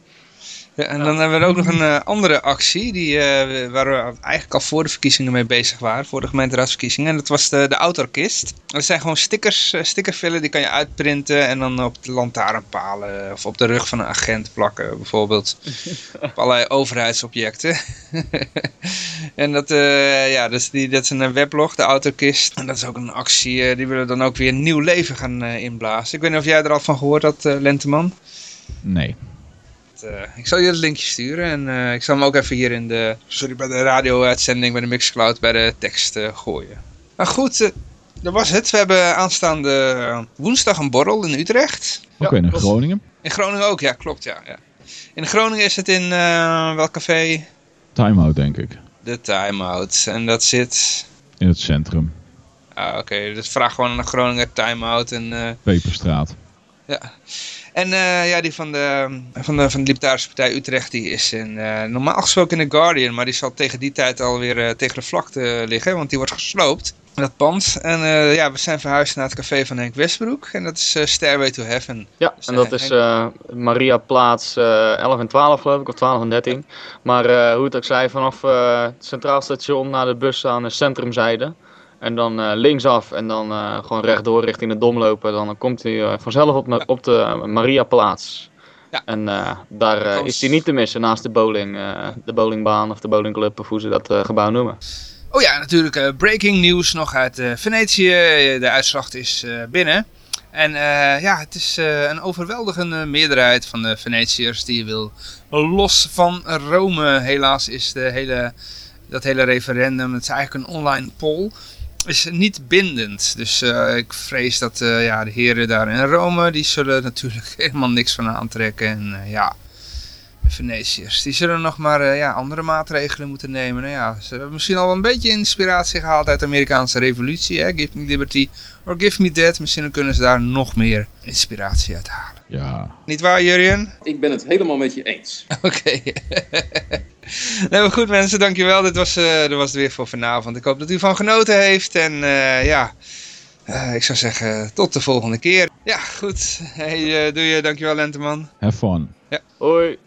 Ja, en dan hebben we ook nog een eh, andere actie, die, eh, waar we eigenlijk al voor de verkiezingen mee bezig waren, voor de gemeenteraadsverkiezingen. En dat was de, de autorkist. Dat zijn gewoon stickers, stickervillen, die kan je uitprinten en dan op de lantaarnpalen of op de rug van een agent plakken, bijvoorbeeld. op allerlei overheidsobjecten. en dat, eh, ja, dus die, dat is een weblog, de autorkist. En dat is ook een actie, die willen dan ook weer nieuw leven gaan inblazen. Ik weet niet of jij er al van gehoord had, eh, Lenteman. Nee. Eh, ik zal je het linkje sturen en eh, ik zal hem ook even hier in de, sorry, bij de radio-uitzending, bij de Mixcloud, bij de tekst eh, gooien. Maar goed, dat was het. We hebben aanstaande woensdag een borrel in Utrecht. Oké, Ja, klopt. Groningen. In Groningen ook, ja, klopt, ja. ja. In Groningen is het in eh, welk café? Time-out, denk ik. De Time Out. En dat zit... In het centrum. Ah, oké, dus vraag gewoon naar Groningen Time Out en... eh, Peperstraat. Ja. En eh, ja, die van de, van, de, van de Libertarische Partij Utrecht, die is in, eh, normaal gesproken in The Guardian, maar die zal tegen die tijd alweer eh tegen de vlakte liggen, want die wordt gesloopt, dat pand. En ja, we zijn verhuisd naar het café van Henk Westbroek en dat is Stairway to Heaven. Ja, Dus, en dat is Henk- Maria Plaats eh 11 en 12 geloof ik, of 12 en 13. Maar hoe het ook zij, vanaf het Centraal Station naar de bus aan de centrumzijde. En dan eh, linksaf en dan eh, gewoon rechtdoor richting de Dom lopen. Dan komt hij eh, vanzelf op, op de Maria Plaats. Ja. En daar is hij niet te missen naast de bowling, de bowlingbaan of de bowlingclub of hoe ze dat gebouw noemen. Oh ja, natuurlijk breaking news nog uit Venetië. De uitslag is binnen. En ja, het is een overweldigende meerderheid van de Venetiërs die wil los van Rome. Helaas is de hele, dat hele referendum, het is eigenlijk een online poll, is niet bindend. Dus eh, ik vrees dat eh, ja, de heren daar in Rome, die zullen natuurlijk helemaal niks van aantrekken. En eh, ja, de Venetiërs, die zullen nog maar eh, ja, andere maatregelen moeten nemen. Nou ja, ze hebben misschien al een beetje inspiratie gehaald uit de Amerikaanse revolutie. Hè? Give me liberty or give me that. Misschien kunnen ze daar nog meer inspiratie uit halen. Ja. Niet waar, Jurjen? Ik ben het helemaal met je eens. Oké. nee, maar goed mensen, dankjewel. Dit was, eh dit was het weer voor vanavond. Ik hoop dat u ervan genoten heeft. En eh, ja, eh, ik zou zeggen tot de volgende keer. Ja, goed. Hey, eh doe je, dankjewel Lenteman. Have fun. Hoi!